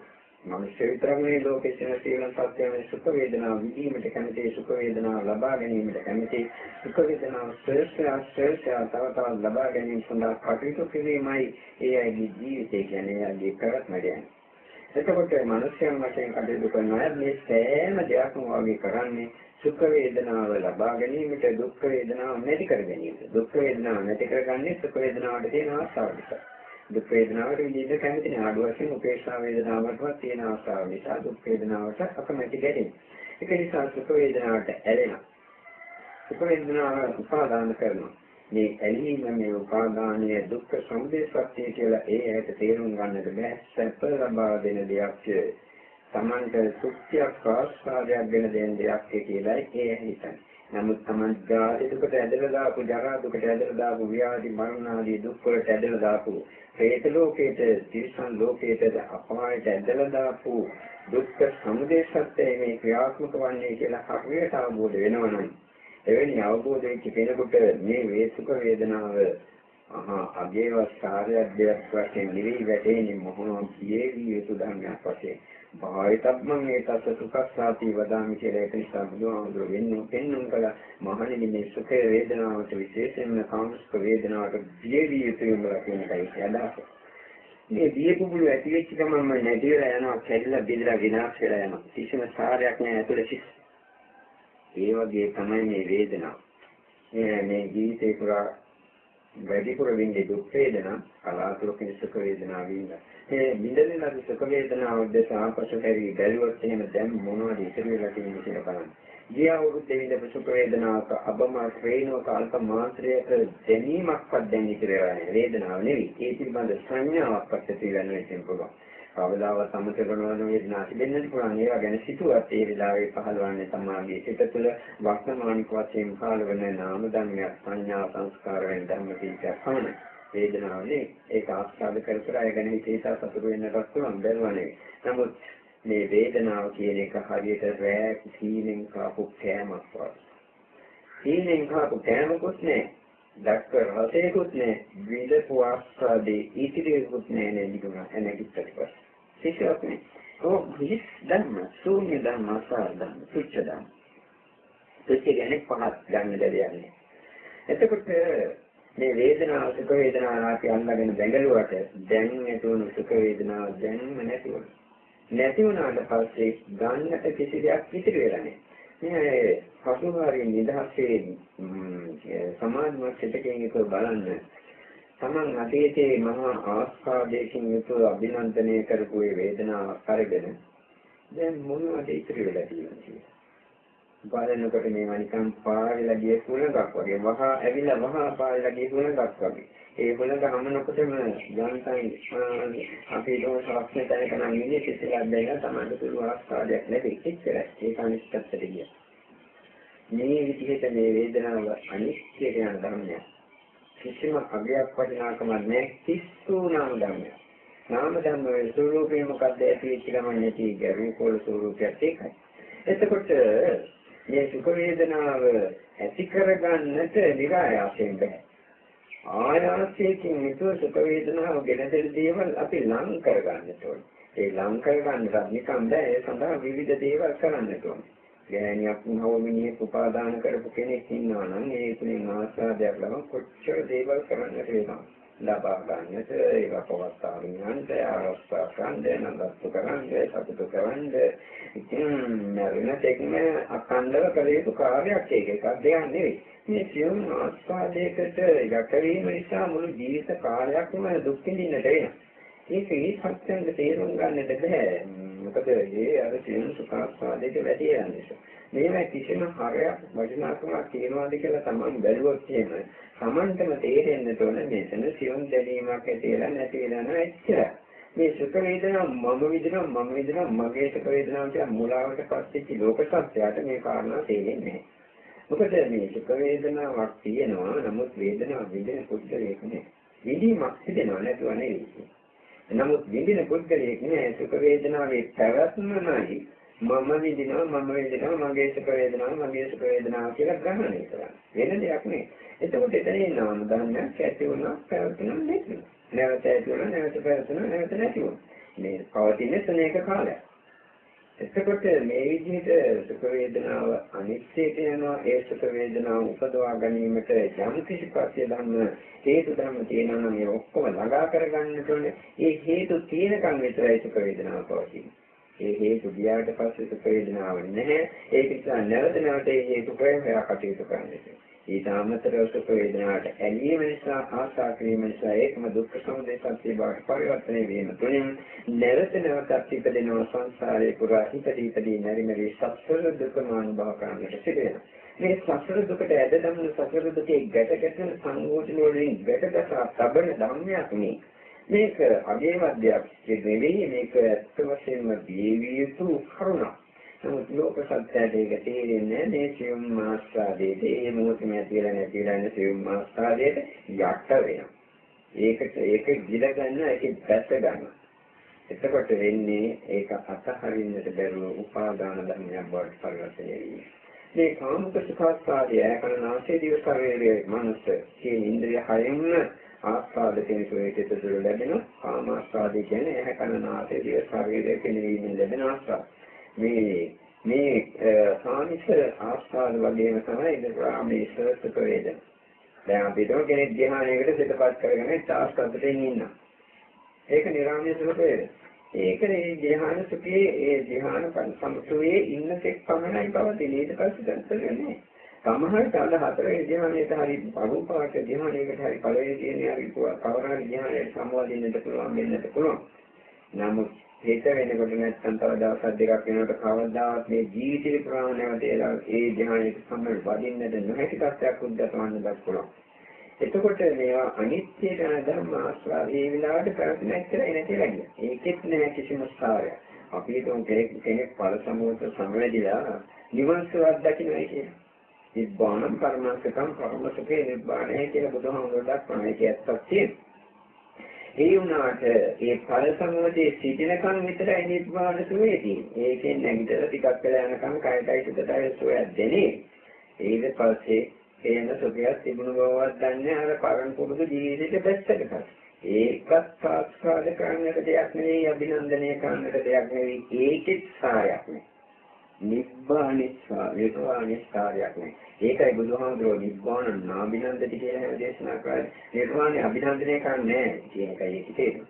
මනුෂ්‍ය විතරක් නෙවෙයි ලෝකේ සින සීලන් සත්‍යයෙන් සුඛ වේදනා විඳීමට කැමති සුඛ වේදනා ලබා ගැනීමට කැමති සුඛ වේදනා ශ්‍රේෂ්ඨ ශ්‍රේෂ්ඨ තව තවත් ලබා ගැනීම සඳහා කටයුතු කිරීමයි ඒ අයගේ ජීවිතය කියන්නේ එයාගේ ප්‍රවත්ම කියන්නේ. එතකොට මනුෂ්‍යයන් වශයෙන් කටයුතු කරන අය මේ සෑම දෙයක්ම වගේ කරන්නේ සුඛ වේදනාව ලබා ගැනීමට දුක් වේදනාව නැති කර ගැනීමට. දුක් වේදනාව නැති කරගන්නේ සුඛ වේදනාවට තියෙන ආශාව නිසා. දුක් වේදනාවට විඳින්න කැමති නෑ. ආඩු වශයෙන් උපේක්ෂා වේදනාවටවත් තියෙන අවස්ථාව නිසා දුක් වේදනාවට අකමැති ගැටෙනවා. ඒක නිසා සුඛ වේදනාවට ඇලෙනවා. සුඛ වේදනාව උපාදාන කරනවා. මේ ඇලීම මේ උපාදානයේ දුක්ඛ සමුදය සත්‍ය කියලා ඒ ඇයට තේරුම් ගන්නට බෑ. සැප ලබා දෙන දෙයක් තමන්ට සුඛ්‍යයක් ආස්වාදයක් දෙන දෙයක් කියලායි ඒ හිතන්නේ. නමුත් Taman ජාති දුකට ඇදලා දාපු ජරා දුකට ඇදලා දාපු ව්‍යාධි මරණ ආදී දුක් වලට ඇදලා දාපු പ്രേත ලෝකයට තිරිසන් ලෝකයට අපායට ඇදලා දාපු දුක්ඛ සමුදය සත්‍යය මේ ක්‍රියාත්මක වන්නේ කියලා හරියට අවබෝධ වෙනවනම් එවැනි අවබෝධ වෙච්ච කෙනෙකුට මේ වේසුක වේදනාව අහා අගේවත් කාර්යයක් දෙයක් වශයෙන් නිවි වැටෙන්නේ මොහොන කියෙවි යුතු ධර්මයක් වශයෙන් භාවිතබ්බං ඒතත් සුඛස්සාති වදාමි කියලා ඒක නිසා බුදුහාමුදුරු වෙන්නේ පෙන්වන කල මහණෙනි මේ සුඛ වේදනාවට විශේෂයෙන්ම කාමසුඛ වේදනාවට දියවිය යුතුම කියන එකයි අදහස. මේ දිය කුඹුල ඇති වෙච්ච ගමන්ම නැති වෙලා යනවා කැඩිලා බිඳලා විනාශ වෙලා යනවා. කිසිම සාරයක් නැහැ ඇතුළේ සිස්. ඒ වගේ තමයි මේ වේදනාව. මේ මේ ජීවිතේ පුරා වැඩිපුර විඳි දුක් වේදනා කලාතුරකින් සුඛ වේදනා විඳිනවා. ඒ විඳින ලද සුඛ වේදනාව දෙස ආපසු හැරී බැලුවොත් එහෙම දැන් මොනවද ඉතිරි වෙලා තියෙන්නේ කියලා බලන්න. ගිය අවුරුද්දේ විඳපු සුඛ වේදනාවක අබම ශ්‍රේණික අල්ප මාත්‍රයක දැනීමක්වත් දැන් ඉතිරි වෙලා නැහැ. වේදනාව නෙවෙයි. ඒ පිළිබඳ සංඥාවක්වත් ඇති වෙන්නේ නැහැ පුළුවන්. කවදාවත් අමතක කරනවන වේදනා තිබෙන්නත් පුළුවන් ඒවා ගැන සිතුවත් ඒ වෙලාවේ පහළවන්නේ සමාගයේ සිත තුළ වර්තමානික වශයෙන් පහළවන නාම ධර්මයක් සංඥා සංස්කාර වෙන ධර්ම කීපයක් පමණයි. වේදනාවනේ ඒක ආස්වාද කර කර අය ගැන හිතේසා සතුට වෙන්නටත් පුළුවන් බැලුවනේ. නමුත් මේ වේදනාව කියන එක හරියට රෑ සීනෙන් කාපු කෑමක් වගේ. සීනෙන් කාපු කෑමකුත් නෑ. දැක්ක රසයකුත් නෑ. විදපු ආස්වාදේ ඉතිරියකුත් නෑ නේද නිකුණා එනකිට පස්සේ. සිසුවක් නේ. ඔව් හිස් ධර්ම, ශූන්‍ය ධර්ම, අසාර ධර්ම, තුච්ඡ ධර්ම. තුච්ඡ කියන්නේ පහත් ගන්න දෙයක් නෑ. එතකොට මේ වේදනාව සුඛ වේදනාව ආපි අල්ලගෙන බැඟලුවට දැන් ඇතිවුණු සුඛ වේදනාව දැන්ම නැති වුණා. නැති වුණාට පස්සේ ගන්නට කිසි දෙයක් ඉතිරි වෙලා නැහැ. මේ පසුහාරින් නිදහසේ සමාධිමත් සිතකින් එක බලන්න තමන් අතීතයේ මහා ආස්වාදයෙන් යුතුව අභිනන්දනය කරපු ඒ වේදනාවක් අරගෙන දැන් මොනවද ඉතිරි වෙලා තියෙන්නේ බලනකොට මේවා නිකන් පාවෙලා ගිය කුලඟක් වගේ වහා ඇවිල්ලා වහා පාවෙලා ගිය කුලඟක් වගේ. ඒ කුලඟ හමනකොටම යන්තම් අපි දෝ සාක්ෂි තැනක නම් ඉන්නේ කිසිලා බැලලා තමයි පුළුවන් ආස්වාදයක් ලැබෙයි. එච්චරයි. ඒක අනිත්‍යත්වයට ගියා. මේ විදිහට මේ වේදනාව අනිත්‍ය කියන ධර්මයක්. කිසිම අගයක් වටිනාකමක් නැහැ. කිස්සු නාම ධර්මයක්. නාම ධර්මයේ ස්වરૂපය මොකක්ද ඇති වෙච්ච ගමන් නැති ගැරූපෝල ස්වરૂපයක් ඒකයි. එතකොට මේ සුඛ වේදනාව ඇති කරගන්නට નિરાයාසයෙන් බෑ. ආයාසයෙන් යුතුව සුඛ වේදනාව ගෙනදෙන දේවල් අපි ලං කරගන්නට ඕනේ. ඒ ලං කරගන්නට නිකම් බෑ ඒ සඳහා විවිධ දේවල් කරන්නට ඕනේ. ගෑණියක් නවමිනියෙක් උපාදාන කරපු කෙනෙක් ඉන්නවා නම් ඒ තුලින් ආස්වාදයක් ලබන කොච්චර දේවල් කරන්නට වෙනවද? ලබා ගන්නට ඒක පවත්වාගෙන යන්නට ආරස්සා කරන්න නන්දස්තු කරන්න සතුටු කරන්න. ඉතින් මරණ තෙක්ම අඛණ්ඩව කළ යුතු කාර්යයක් ඒක. එකක් දෙයක් නෙවෙයි. මේ සියුම් ආස්වාදයකට යට වීම නිසා මුළු ජීවිත කාලයක්ම දුක් විඳින්නට වෙනවා. ඒක ඒ සත්‍යයෙන් තේරුම් ගන්නට බෑ. මොකද ඒ අර සියුම් සුඛාස්වාදයක වැඩි යන නිසා. මේවා කිසිම හරයක් වටිනාකමක් තියනවාද කියලා තමන් බැලුවොත් එහෙම Tamanටම තේරෙන්න ඕන මෙතන සියුම් දැනීමක් ඇතිලා නැති වෙලා නෑ එච්චරයි. මේ සුඛ වේදනා මම විඳිනවා මම විඳිනවා මගේ සුඛ වේදනාව කියන මුලාවට පස්සෙච්ච ලෝක සත්‍යයට මේ කාරණා තේරෙන්නේ නැහැ. මොකද මේ සුඛ වේදනාවක් තියෙනවා නමුත් වේදනාව විඳින පුද්ගලයෙක් නෑ. විඳීමක් සිදෙනවා නැතුව නෙවෙයි. නමුත් විඳින පුද්ගලයෙක් නෑ සුඛ වේදනාවේ පැවැත්මමයි මම විඳිනවා මම විඳිනවා මගේ සුඛ වේදනාව මගේ සුඛ වේදනාව කියලා ග්‍රහණය කරන්නේ. වෙන දෙයක් නෙවෙයි. එතකොට එතන නාම ධර්මයක් ඇති වුණා පැවතුණා නැති වුණා. නැවත ඇති වුණා නැවත පැවතුණා නැවත නැති වුණා. මේ පවතින ස්නේක කාලය. එතකොට මේ විදිහට සුඛ වේදනාව අනිත්‍යයට යනවා ඒ සුඛ වේදනාව උපදවා ගැනීමට යම් කිසි පස්සේ ධර්ම හේතු ධර්ම තියෙනවා නම් ඒ ඔක්කොම ළඟා කරගන්නට ඕනේ. ඒ හේතු තියෙනකන් විතරයි සුඛ වේදනාව පවතින්නේ. ඒ හේතු ගියාට පස්සේ සුඛ වේදනාවක් නැහැ. ඒක නිසා නැවත නැවත ඒ හේතු ප්‍රයෝගය කටයුතු කරන්නේ. ඊට අමතරව සුඛ වේදනාවට ඇලීම නිසා ආශා කිරීම නිසා ඒකම දුක්ඛ සමුදය සත්‍ය බවට පරිවර්තනය වීම තුළින් නැවත නැවතත් ඉපදෙනවා සංසාරේ පුරා ඉපදී ඉපදී නැරි නැරි සසර දුකම අනුභව කරන්නට සිදුවෙනවා. මේ සසර දුකට ඇද දමන සසර දුකේ ගැට ගැටෙන සංයෝජන වලින් ගැට ගැසා තබන ධර්මයක් නේ. මේක අගේවත් දෙයක් නෙවෙයි මේක ඇත්ත වශයෙන්ම දීවිය යුතු කරුණක්. නමුත් ලෝක සත්‍යයට ඒක තේරෙන්නේ මේ සියුම් මාස්ත්‍රාදයට ඒ මොහොතේ ඇතිලා නැතිලා යන සියුම් මාස්ත්‍රාදයට යට වෙනවා. ඒකට ඒක ගිල ගන්න ඒක දැස ගන්න. එතකොට වෙන්නේ ඒක අතහරින්නට බැරුව උපාදාන ධර්මයක් බවට පරිවර්තනය වෙනවා. මේ කාමක සුඛාස්වාදය කරනාසේ දිව ශරීරයේ මනස කියන ඉන්ද්‍රිය හයෙන්ම ආස්වාද කෙනෙකුට තුළ ලැබෙන කාම ආස්වාදය කියන්නේ ඇහැ කන නාසය දිව ශරීරය කෙනෙකුට ලැබෙන ආස්වාද. මේ මේ සාමිස ආස්වාද වගේම තමයි ඉන්ද්‍රාමේ සරසක වේදන. දැන් අපි හිතමු කෙනෙක් ධ්‍යානයකට සිතපත් කරගෙන තාස්කතට ඉන්නවා. ඒක නිරාමයේ සුඛ වේදන. ඒක මේ ධ්‍යාන සුඛයේ ඒ ධ්‍යාන සම්සුවේ ඉන්න තෙක් පමණයි පවතින. ඊට පස්සේ දැන් නැහැ. සමහරට අද හතරේ ධ්‍යානයට හරි අරූපාට ධ්‍යානයකට හරි පළවෙනි තියෙන හරි කවර හරි ධ්‍යානයට සම්බන්ධ පුළුවන් වෙන්නත් පුළුවන්. නමුත් හිත වෙනකොට නැත්නම් තව දවස් දෙකක් වෙනකොට කවදාවත් මේ ජීවිතේ ප්‍රාණයම දේලා ඒ ධ්‍යානයට සම්බන්ධ වදින්නට නොහැකි තත්ත්වයක් උද්ගතවන්නත් පුළුවන්. එතකොට මේවා අනිත්‍ය ගැන ධර්ම ආශ්‍රා ඒ විලාවට කරන්නේ නැත්නම් නැති වැඩි. ඒකෙත් නැහැ කිසිම ස්ථාරයක්. අපි හිතමු කෙනෙක් කෙනෙක් ඵල සමෝත සමවැදිලා නිවන් සුවක් දකින්නයි කියන්නේ. නිබ්බාණං පරමසකම් පරමසකේ නිබ්බාණය කියලා බුදුහාමුදුරුවෝ දක්වන එක ඇත්තක් තියෙනවා. ඒ වුණාට ඒ ඵල සම්මතයේ සිටිනකන් විතරයි නිබ්බාණ සුවේ තියෙන්නේ. ඒකෙන් නැගිටලා ටිකක් වෙලා යනකම් කයටයි සිතටයි සුවයක් දෙන්නේ. ඊට පස්සේ එන සුඛයක් තිබුණු බවවත් දන්නේ අර පරණ පුරුදු ජීවිතේට බැස්සට පස්සේ. ඒකත් සාස්කාර කරන්නට දෙයක් නෙවෙයි අභිනන්දනය කරන්නට දෙයක් නෙවෙයි ඒකෙත් සාරයක් නෙවෙයි. නිබ්බානිස්සා නිර්වාණිස්කාරයක් නේ. ඒකයි බුදුහාමුදුරුවෝ නිබ්බාන නාබිනන්දති කියලා දේශනා කරන්නේ. නිර්වාණය අභිනන්දනය කරන්නේ නැහැ කියන එකයි ඒකේ තේරුම.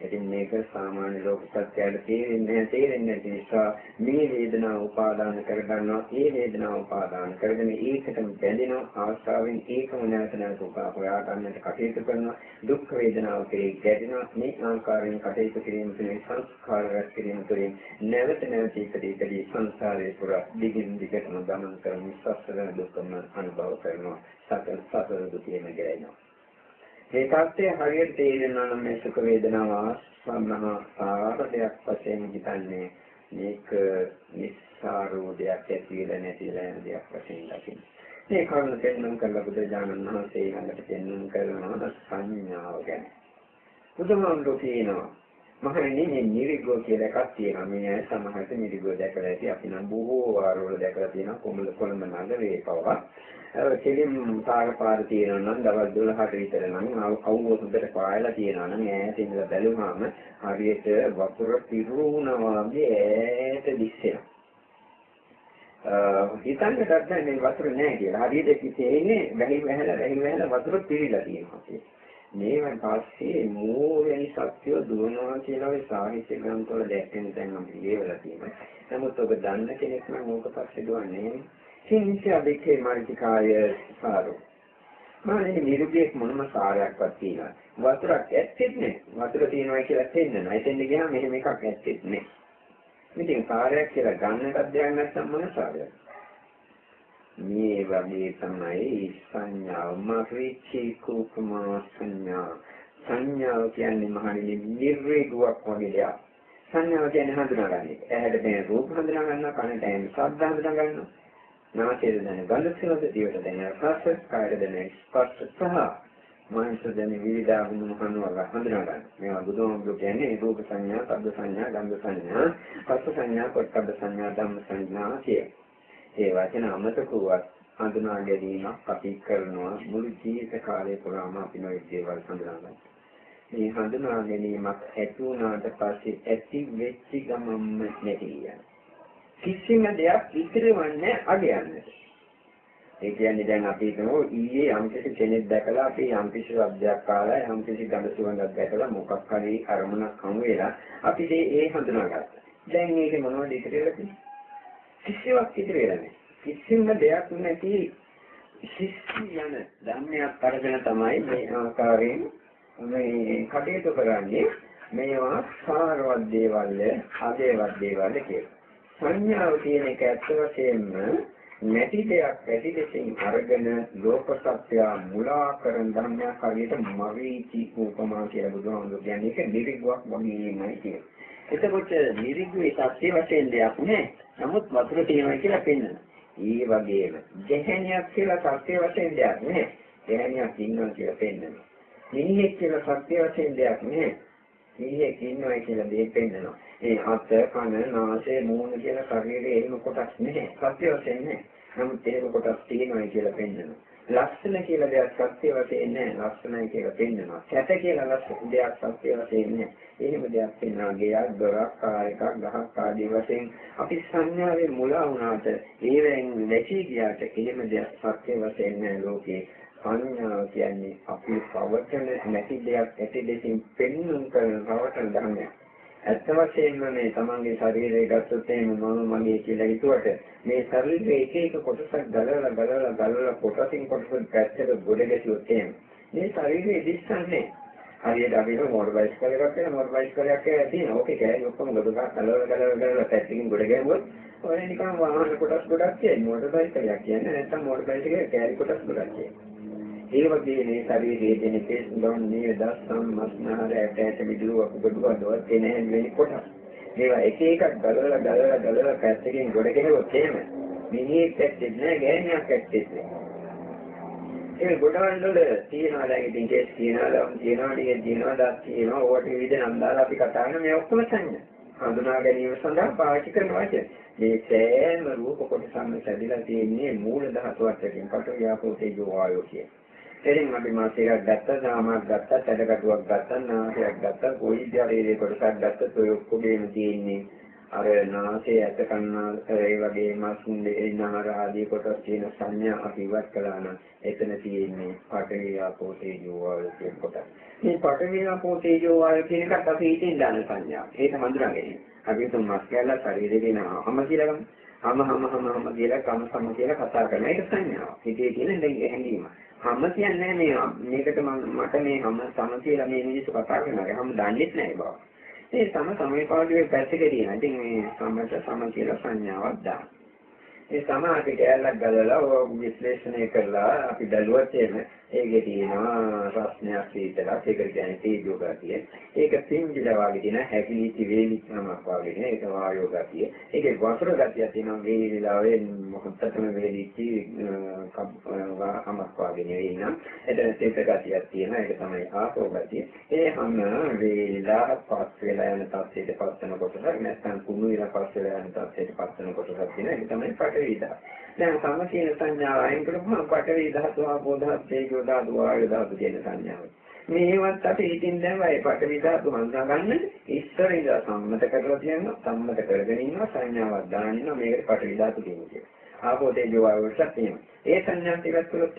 ඉතින් මේක සාමාන්‍ය ලෝක සත්‍යයට තේරෙන්නේ නැහැ තේරෙන්නේ නැති නිසා මේ වේදනාව උපාදාන කරගන්නවා. ඒ වේදනාව උපාදාන කරගෙන ඒකටම බැඳෙනවා. ආශාවෙන් ඒකම නැවත නැවත උපාපයා ගන්නට කටයුතු කරනවා. දුක් වේදනාව කෙරෙහි ගැටෙනවා. මේ ආකාරයෙන් කටයුතු කිරීම තුළින් සංස්කාර රැස් කිරීම තුළින් නැවත නැවත ඉදිරියටදී සංසාරේ පුරා දිගින් දිගටම ගමන් කරමින් සසර දුකම අනුභව කරනවා. සතර සතර දුකේම ගැලෙනවා මේ தත්ත්වය හරියට තේරෙනවා නම් මේ සුඛ වේදනාව ආස්වන්නහ සාරදයක් වශයෙන් හිතන්නේ මේක නිස්සාරෝ දෙයක් ඇතිලා නැතිලා යන දෙයක් වශයෙන් දකින්න. මේ කරුණ දෙන්නම් කරලා බුදුජානක මහසී ළඟට දෙන්නම් කරනවා සංඥාව ගැන. බුදුහාමුදුරුවෝ කියනවා මහණෙනි මේ නිරිගෝ කියලා එකක් තියෙනවා. මේ සමහරට නිරිගෝ දැකලා ඇති අපි නම් බොහෝ වාරවල දැකලා තියෙනවා කොළඹ කොළඹ නගරේ පවා. කෙලින් පාර පාර තියෙනවා නම් දවල් 12ට විතර නම් අවුව හොඳට පායලා තියෙනවා නම් ඈත ඉඳලා බැලුවාම හරියට වතුර පිරුණා වගේ ඈත දිස්සෙනවා. හිතන්නටත් බෑ මේ වතුර නෑ කියලා. හරියට කිසෙන්නේ වැහි වැහලා වැහි වැහලා වතුර පිරීලා තියෙනවා. මේවන් පස්සේ මූලෙනි සත්‍ය දුවනවා කියලා ඔය සාහිත්‍ය ග්‍රන්ථවල දැක්කෙන තැන් අපි කියවලා තියෙනවා. නමුත් ඔබ දන්න කෙනෙක් නම් ඕක පස්සේ දුවන්නේ නේ. කිංච අධිකේ මාර්ගිකාය සාරෝ. මානේ නිරුගයක් මොනම සාරයක්වත් තියෙනවා. වතුරක් ඇත්තෙත් නෑ. වතුර තියෙනවා කියලා තෙන්නනවා. එතෙන්ද ගියාම මෙහෙම එකක් ඇත්තෙත් නෑ. ඉතින් සාරයක් කියලා ගන්නටත් දෙයක් නැත්නම් මොන සාරයක්ද? මේ වගේ තමයි සංඥාව. මාත්‍රිචී කුකුමා සංඥා. සංඥාව කියන්නේ මහණෙනි නිර්වේගුවක් වගේ දෙයක්. සංඥාව කියන්නේ හඳුනාගන්නේ. ඇහැට දැනෙන රූප හඳුනා ගන්නවා කනට ඇහෙන ශබ්ද හඳුනා ගන්නවා නාසයට දැනෙන ගඳ සුවඳ දිවට දැනෙන රස කායට දැනෙන ස්පර්ශ සහ මනස දැනෙන විවිධ මොහොනවල හඳුනා ගන්න මේවා බුදුහාමුදුරු කියන්නේ රූප සංඥා ශබ්ද සංඥා ගන්ධ සංඥා රස සංඥා පොට්ටබ්බ සංඥා ධම්ම සංඥා කියලා. ඒ වචන අමතකුවත් හඳුනා ගැනීමක් අපි කරනවා මුළු ජීවිත කාලය පුරාම අපි නොයෙක් දේවල් හඳුනා ගන්නවා. මේ හඳුනා ගැනීමක් ඇති වුණාට පස්සේ ඇති වෙච්ච ගමන්ම නැති යනවා. කිසිම දෙයක් ඉතිරවන්නේ අගයන්නට. ඒ කියන්නේ දැන් අපි හිතමු ඊයේ යම්කිසි කෙනෙක් දැකලා අපි යම්කිසි ශබ්දයක් කාලා යම්කිසි ගඳ සුවඳක් දැකලා මොකක් හරි අරමුණක් හමු වෙලා අපි ඒ හඳුනාගත්තා. දැන් මේක මොනවද ඉතිරිලා තියෙන්නේ? කිසිවක් ඉතිරි වෙලා නැහැ. කිසිම දෙයක් නැති ශිෂ්ටි යන ධර්මයක් අරගෙන තමයි මේ ආකාරයෙන් මේ කටයුතු කරන්නේ. මේවා සාරවත් දේවල්, ආදේවත් දේවල් කියලා. සංඥාව කියන එක ඇත්ත වශයෙන්ම නැති දෙයක් ඇති දෙසින් අරගෙන ලෝක සත්‍ය මුලා කරන ධර්මයක් හරියට මරීචි උපමා කියලා බුදුහාමුදුරු කියන්නේ ඒක නිරිගුවක් වගේමයි කියන්නේ. එතකොට නිරිගුවේ සත්‍ය වශයෙන් දෙයක් නෑ. නමුත් වතුර තියෙනවා කියලා පෙන්වනවා. ඒ වගේම දෙහැණියක් කියලා සත්‍ය වශයෙන් දෙයක් නෑ. දෙහැණියක් ඉන්නවා කියලා පෙන්වනවා. මිනිහෙක් කියලා සත්‍ය වශයෙන් දෙයක් නෑ. මිනිහෙක් ඉන්නවා කියලා දෙයක් පෙන්වනවා. ඒ අත, කන, නාසය, මූණ කියලා ශරීරයේ එහෙම කොටස් නැහැ. සත්‍ය වශයෙන් නෑ. නමුත් ඒක කොටස් තියෙනවා කියලා පෙන්වනවා. ලක්ෂණ කියලා දෙයක් සත්‍ය වශයෙන් නැහැ. ලක්ෂණයි කියලා පෙන්නනවා. කැත කියලා ලක්ෂණ දෙයක් සත්‍ය වශයෙන් නැහැ. එහෙම දෙයක් පෙන්වනවා. ගෙයක්, දොරක්, කාර් එකක්, ගහක් ආදී වශයෙන් අපි සංඥාවේ මුලා වුණාට ඒවෙන් නැති ගියාට එහෙම දෙයක් සත්‍ය වශයෙන් නැහැ ලෝකේ. සංඥාව කියන්නේ අපි පවතන නැති දෙයක් ඇති දෙකින් පෙන්වන කරන පවතන ධර්මයක්. ඇත්ත වශයෙන්ම මේ තමන්ගේ ශරීරය ගත්තොත් එහෙම මම මගේ කියලා හිතුවට මේ ශරීරයේ එක එක කොටසක් ගලවලා ගලවලා ගලවලා කොටසින් කොටසක් පැත්තට ගොඩ ගැසුවොත් එහෙම මේ ශරීරය දිස්සන්නේ හරියට අපි මොටර් බයිසිකල් එකක් කරන මොටර් බයිසිකල් එකක් තියෙනවා. ඕකේ කෑලි ඔක්කොම ගොඩක් ගලවලා ගලවලා ගලවලා පැත්තකින් ගොඩ ගැහුවොත් ඔය නිකන් වාහන කොටස් ගොඩක් තියෙනවා. මොටර් බයිසිකල් එකක් කියන්නේ නැත්නම් මොටර් බයිසිකල් එකේ කෑලි කොටස් ගොඩක් තියෙනවා. ඒ වගේ මේ ශරීරයේ තියෙන කේස් ගොන් නිය දස්සම් මස්නහර ඇට ඇට විදුව අකුබඩුව දවත් එන හැම වෙලේ කොටස්. මේවා එක එකක් ගලවලා ගලවලා ගලවලා පැත්තකින් ගොඩ ගෙනුවොත් එහෙම මිනිහෙක් ඇත්තේ නැහැ ගෑණියක් ඇත්තේ නැහැ. ඒ ගොඩවල් වල තියනවා දැන් ඉතින් කේස් තියනවා ලම් තියනවා නිය තියනවා දත් තියනවා ඕවට විවිධ නම් දාලා අපි කතා කරන මේ ඔක්කොම සංඥා. හඳුනා ගැනීම සඳහා පාවිච්චි කරන වචන. මේ සෑම රූප කොටසක්ම සැදිලා තියෙන්නේ මූල ධාතු අටකින් කට ව්‍යාපෝ තේජෝ වායෝ කියන්නේ. එරින් අපි මාස එකක් ගත්තා, සාමාවක් ගත්තා, සැඩකටුවක් ගත්තා, නාසයක් ගත්තා, කොයි ශරීරයේ කොටසක් ගත්තත් ඔය ඔක්කොගේම තියෙන්නේ අර නාසයේ ඇට කන්න ඒ වගේ මාසුන් දෙන්නාර ආදී කොටස් තියෙන සංඥා අපි ඉවත් කළා නම් එතන තියෙන්නේ පඨවි ආපෝ තේජෝ වායු කියන කොටස්. මේ පඨවි ආපෝ තේජෝ වායු කියන එකත් අපි හිතින් දාන සංඥා. ඒක හඳුනාගන්නේ. අපි තුන් මාස් කියලා ශරීරේ දෙනවාම කියලා ගමු. හම හම හම හම කියලා කම සම කියලා කතා කරන එක සංඥාවක්. හිතේ තියෙන දැන් හැඟීම. හැම කියන්නේ මේ මේකට මට මේ හැම සම කියලා මේ මිනිස්සු කතා කරනවා. හැම දන්නේ නැහැ බව. ඒ සම සමේ පාඩුවේ පැත්තක තියෙන. ඉතින් මේ සමට සම කියලා සංඥාවක් දාන්න. ඒ සම අපි කැලලක් ගලලා විශ්ලේෂණය කරලා අපි බැලුවත් එහෙම ඒකේ තියෙනවා රස්නයක් සීතලක් ඒකට කියන්නේ තේජෝ ගතිය. ඒක පින්ජිලා වගේ තියෙන හැකිලිච්ච වේලිච්ච නමක් වගේ නේ ඒක වායෝ ගතිය. ඒකේ වතුර ගතියක් තියෙනවා වේලිලා වේ මොහොතටම වේලිච්ච කමක් වගේ නෙවෙයි නම් එතන තේත ගතියක් තියෙනවා ඒක තමයි ආපෝ ගතිය. ඒ හැම වේලිලා පස් වෙලා යන තත්ත්වයට පස්සන කොටසක් නැත්නම් කුණු විලා පස් වෙලා යන තත්ත්වයට පස්සන කොටසක් තියෙනවා ඒක තමයි පටවි ධාතු. දැන් සම කියන සංඥාව අයින් කරපුවම පටවි ධාතු ආපෝ ධාතු තේජෝ ධාතු වායු ධාතු කියන සංඥාව. මේවත් අපි හිතින් දැන් වයි පටවි ධාතු හඳුනා ගන්න ඉස්සර ඉඳලා සම්මත කරලා තියෙනවා සම්මත කරගෙන ඉන්නවා සංඥාවක් දාන්න මේකට පටවි ධාතු කියනවා. ආපෝ තේජෝ වායු වලට තියෙනවා. ඒ සංඥාත් ඉවත් කළොත්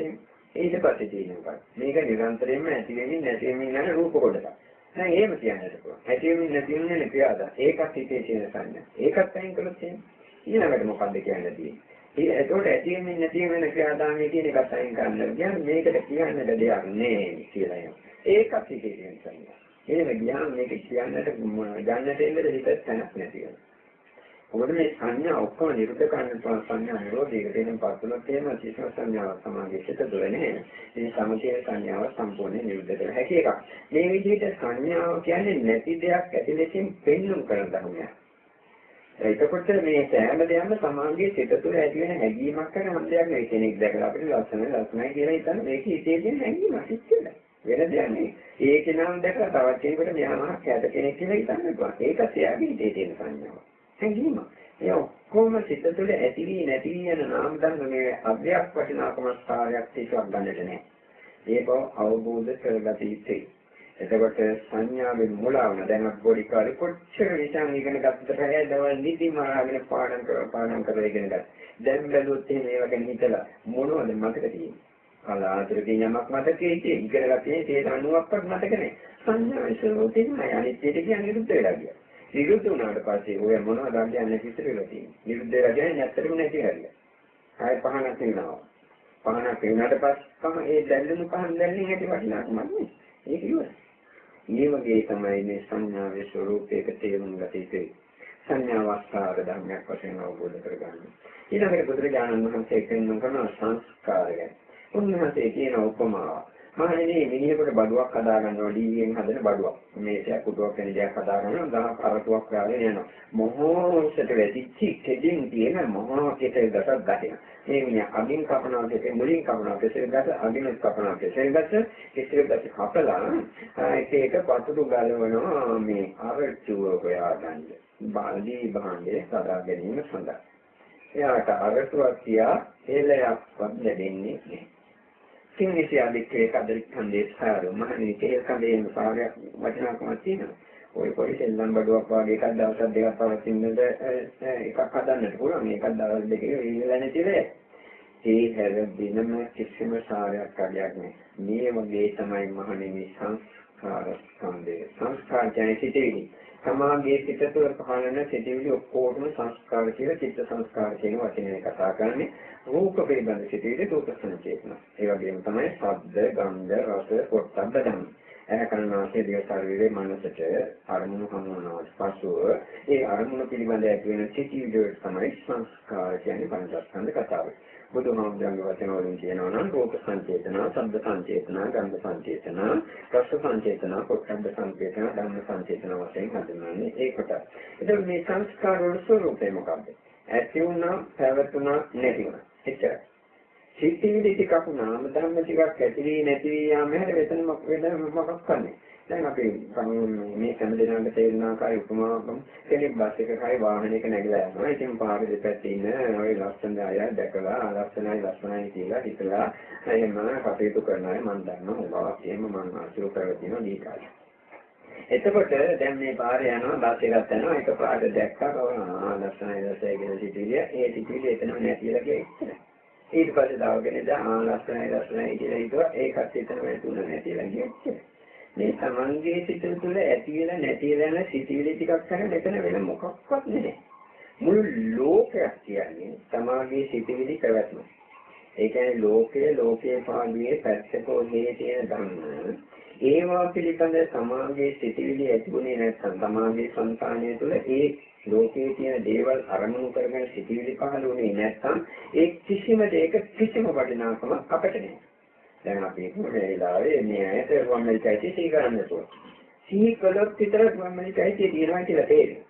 ඊට පස්සේ තියෙනවා. මේක නිරන්තරයෙන්ම ඇති වෙමින් නැති වෙමින් යන රූප කොටසක්. දැන් එහෙම කියන්නට පුළුවන්. ඇති වෙමින් නැති වෙමින් ක්‍රියාදා. ඒකත් හිතේ තියෙන සංඥා. ඒකත් අයින් කළොත් එහෙම. ඊළඟට මොකද්ද කියන්න තියෙන්නේ? ඒ එතකොට ඇති වෙමින් නැති වෙන ක්‍රියාදාමයේ කියන එකත් අයින් කරන්න. කියන්නේ මේකට කියන්නට දෙයක් නෑ කියලා එනවා. ඒකත් හිතේ තියෙන සංඥා. එහෙම ගියාම මේක කියන්නට යන්නට එන්නද හිත තැනක් නැති වෙනවා. මොකද මේ සංඥා ඔක්කොම නිරුද්ධ කරන්න පුළුවන් සංඥා නිරෝධයකට එනම් පස්සලොත් එහෙම කිසිම සංඥාවක් සමාගයේ සිට දුර නැහැ. මේ සමථයේ සංඥාව සම්පූර්ණයෙන් නිරුද්ධ කර හැකි එකක්. මේ විදිහට සංඥාව කියන්නේ නැති දෙයක් ඇති ලෙසින් පෙන්වුම් කරන ධර්මයක්. එතකොට මේ සෑම දෙයක්ම සමාගයේ සිට තුළ ඇති වෙන හැඟීමක් කරන හැමදේක් නෙවෙයි කෙනෙක් දැකලා අපිට ලස්සනයි ලස්සනයි කියලා හිතන මේක හිතේ තියෙන හැඟීමක් ඉච්චලා. වෙන දෙයක් නෙවෙයි. ඒක නම් දැකලා තවත් කෙනෙකුට මෙයාමක් කැට කෙනෙක් කියලා හිතන්න පුළුවන්. ඒක එයාගේ හිතේ තියෙන සංඥාවක්. හැඟීම. ඒ ඔක්කොම සිත තුළ ඇති වී නැති වී යන නාම ධර්ම මේ අභ්‍යක් වටිනාකම ස්ථාරයක් තියසක් ගන්නට නෑ. ඒක අවබෝධ කරගත යුතුයි. එතකොට සංඥාවෙන් මුලාවන දැන් අපි පොඩි කාලේ කොච්චර විශ්වාස ඉගෙන ගත්තට හැය දවල් නිදි මාගෙන පාඩම් කර පාඩම් කරලා ඉගෙන ගත්තා. දැන් බැලුවොත් එහෙම ඒවා ගැන හිතලා මොනවද මතක තියෙන්නේ? කලාතුරකින් යමක් මතකයේ තියෙන ඉගෙන ගත්තේ ඒ 90ක්වත් මතක නැහැ. සංඥාවේ ස්වરૂපයෙන් අනිත් දෙයට කියන්නේ විරුද්ධ වෙලා ගියා. නිරුද්ධ වුණාට පස්සේ ඔය මොනවද කියන්නේ හිතේ වෙලා තියෙන්නේ. නිරුද්ධ වෙලා කියන්නේ නැත්තරම නැති හරිය. ආය පහනක් වෙනවා. පහනක් වෙනාට පස්සම ඒ දැල්ලුණු පහන් දැල්ලින් ඇති වටිනාකමක් නේ. ඒක ඉවරයි. මේ වගේ තමයි මේ සංඥාවේ ස්වરૂපයක තේරුම් ගත යුතුයි. සංඥාව අස්කාර ධර්මයක් වශයෙන් අවබෝධ කරගන්න. ඊළඟට බුදුරජාණන් වහන්සේ කියනවා කරන සංස්කාරය. උන්වහන්සේ කියන උපමාවක්. මහණෙනි මිනිහෙකුට බඩුවක් හදා ගන්නවා ඩීයෙන් හදන බඩුවක්. මේකයක් කුටුවක් වෙන දෙයක් හදා ගන්නවා ගහ කරටුවක් ගාගෙන යනවා. මොහොතට වැදිච්ච කෙදින් තියෙන මොහොතට ගසක් ගහනවා. මේ මිනිහ අගින් කපනවා දෙකේ මුලින් කපනවා කෙසෙල් ගස අගින් කපනවා කෙසෙල් ගස කෙසෙල් ගස කපලා එක එක පතුරු ගලවනවා මේ අරචුව හොයාගන්න. බාලදී භාණ්ඩේ සදා ගැනීම සඳහා. එයාට අරටුවක් තියා හේලයක්වත් ලැබෙන්නේ නැහැ. සිංහිසිය අධික්‍රේ කදරික්ඛන්දේ සාරු මහණෙනි තේ කඳේම සාරයක් වටිනාකමක් තියෙනවා. ඔය පොඩි සෙල්ලම් බඩුවක් වගේ එකක් දවසක් දෙකක් පවතිනද එකක් හදන්නට පුළුවන්. මේකක් දවස් දෙකේ ඉල්ලලා නැතිද? ඒ හැර දිනම කිසිම සාරයක් අඩයක් නෑ. මේ වගේ තමයි මහණෙනි සංස්කාර ස්කන්ධය. සංස්කාර කියන්නේ සිටිවිලි. සමාගයේ සිත තුළ පහළන සිටිවිලි ඔක්කොටම සංස්කාර කියලා චිත්ත සංස්කාර කියන වචනේ කතා කරන්නේ රූප පිළිබඳ සිටිවිලි රූප සංචේතන. ඒ වගේම තමයි ශබ්ද, ගන්ධ, රස, පොට්ටබ්බ ධම්ම. එහ කරනාසේ දිය ශරීරයේ මනසට අරමුණු හමුවනවා. පසුව ඒ අරමුණු පිළිබඳ ඇති වෙන සිටිවිලි තමයි සංස්කාර කියන්නේ පංචස්කන්ධ කතාව. බුදුහාමුදුරන්ගේ වචන වලින් කියනවා නම් රූප සංචේතන, ශබ්ද සංචේතන, ගන්ධ සංචේතන, රස සංචේතන, පොට්ටබ්බ සංචේතන, ධම්ම සංචේතන වශයෙන් හඳුන්වන්නේ ඒ කොට. එතකොට මේ සංස්කාර වල ස්වરૂපය මොකක්ද? ඇති වුණා, පැවතුණා, නැති වුණා. එච්චරයි. සිතිවිලි ටිකක් නාම ධර්ම ටිකක් ඇති වී නැති වී යාම හැර වෙන මොකක් වෙන මොකක් කරන්නේ? දැන් අපි මේ හැම දෙනාම තේරෙන ආකාරයේ උපමාවක් කෙනෙක් බස් එකකයි වාහනයක නැගලා යනවා. ඉතින් පාර දෙපැත්තේ ඉන්න ওই ලස්සන අය දැකලා ලස්සනයි ලස්සනයි කියලා හිතලා එහෙම කටයුතු කරන අය මම දන්නවා මොකක් එහෙම මම අසුර කරගෙන දීකාලේ. එතකොට දැන් මේ පාරේ යනවා බස් එකක් යනවා එක පාරට දැක්කා කවනා ලස්සනයි ලස්සනයි කියලා සිටිවිලිය ඒ සිටිවිලිය එතනම නෑ කියලා කියන්නේ. ඊට පස්සේ දවගෙන දා ලස්සනයි ලස්සනයි කියලා හිතුවා ඒකත් එතනම නැතුණා නෑ කියලා කියන්නේ. මේ තමන්ගේ සිත තුළ ඇති වෙලා නැති වෙලා යන සිතිවිලි ටිකක් කරන මෙතන වෙන මොකක්වත් නැහැ. මුළු ලෝකයක් කියන්නේ තමාගේ සිතිවිලි පැවැත්ම. ඒ කියන්නේ ලෝකයේ ලෝකයේ පාඩුවේ පැත්තකෝ හේ තියෙන ධර්ම. ඒවා පිළිබඳ තමාගේ සිතිවිලි ඇතිුනේ නැත්නම් තමාගේ සංකාණය තුළ ඒ ලෝකයේ තියෙන දේවල් අරමුණු කරගෙන සිතිවිලි පහළුනේ නැත්නම් ඒ කිසිම දෙයක කිසිම වටිනාකමක් අපට නැහැ. දැන් අපි මේ වෙලාවේ මේ ඇයට වම්මලිකයිති සිහි කරන්න ඕන. සිහි කළොත් විතරක් වම්මලිකයිති තියෙනවා කියලා තේරෙනවා.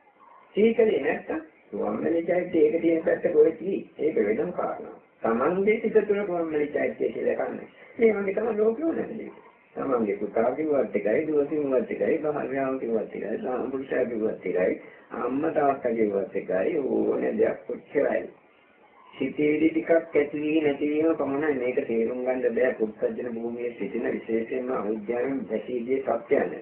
සිහි කළේ නැත්නම් වම්මලිකයිති ඒක තියෙන පැත්ත කොහෙදී ඒක වෙනම කාරණා. Tamange සිත තුළ වම්මලිකයිති කියලා කන්නේ. මේ වගේ තමයි ලෝකෙ උනන්නේ. තමන්ගේ පුතා කිව්වත් එකයි දුව කිව්වත් එකයි භාර්යාව කිව්වත් එකයි සාම්පුරුෂයා කිව්වත් එකයි අම්මා තාත්තා කිව්වත් එකයි ඕනේ දෙයක් කොච්චරයි සිතේදී ටිකක් ඇති වී නැති වීම පමණයි මේක තේරුම් ගන්න බෑ පුත්සජන භූමියේ සිටින විශේෂයෙන්ම අවිද්‍යාවෙන් ඇතිදී සත්‍යයන්.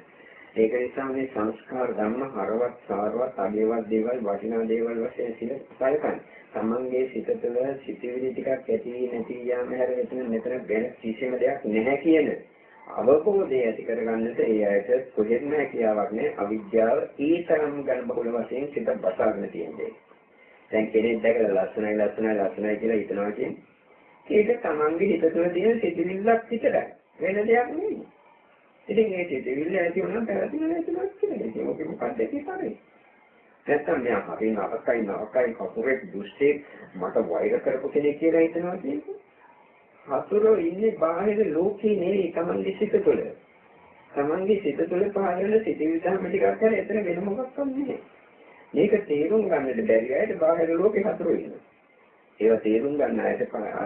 ඒක නිසා මේ සංස්කාර ධර්ම හරවත් සාරවත් අගේවත් දේවල් වටිනා දේවල් වශයෙන් සිල සලකන්නේ. තමන්ගේ සිත තුළ සිතිවිලි ටිකක් ඇති නැති යාම හැර මෙතන මෙතන වෙන කිසිම දෙයක් නැහැ කියන අවබෝධය ඇති කරගන්නට ඒ ඇයට කොහෙත්ම හැකියාවක් නැහැ අවිද්‍යාව ඒ තරම් ගන්න බහුල වශයෙන් සිත බසාගෙන තියෙන්නේ. දැන් කෙනෙක් දැකලා ලස්සනයි ලස්සනයි ලස්සනයි කියලා හිතනවා කියන්නේ ඒක තමන්ගේ හිත තුළ තියෙන සිතිවිල්ලක් විතරයි. වෙන දෙයක් නෙවෙයි. ඉතින් මේ සිතිවිල්ල ඇති වුණාම පැවැත්ම නැතිවක් කියලා. ඒක මොකද මොකක්ද කියන්නේ? නැත්තම් මෙයා හරින අපකයි නරකයි කපුරෙක් දුෂ්ටෙක් මට වෛර කරපු කෙනෙක් කියලා හිතනවා කියන්නේ. හතුරෝ ඉන්නේ බාහිර ලෝකේ නෙවෙයි තමන්ගේ සිත තුළ. තමන්ගේ සිත තුළ පහළ වෙන සිතිවිලි ධර්ම ටිකක් හරි එතන වෙන මොකක්වත් නැහැ. මේක තේරුම් ගන්නට බැරි අයට බාහිර ලෝකේ හතුරෝ ඉන්නවා. ඒවා තේරුම් ගන්න අයට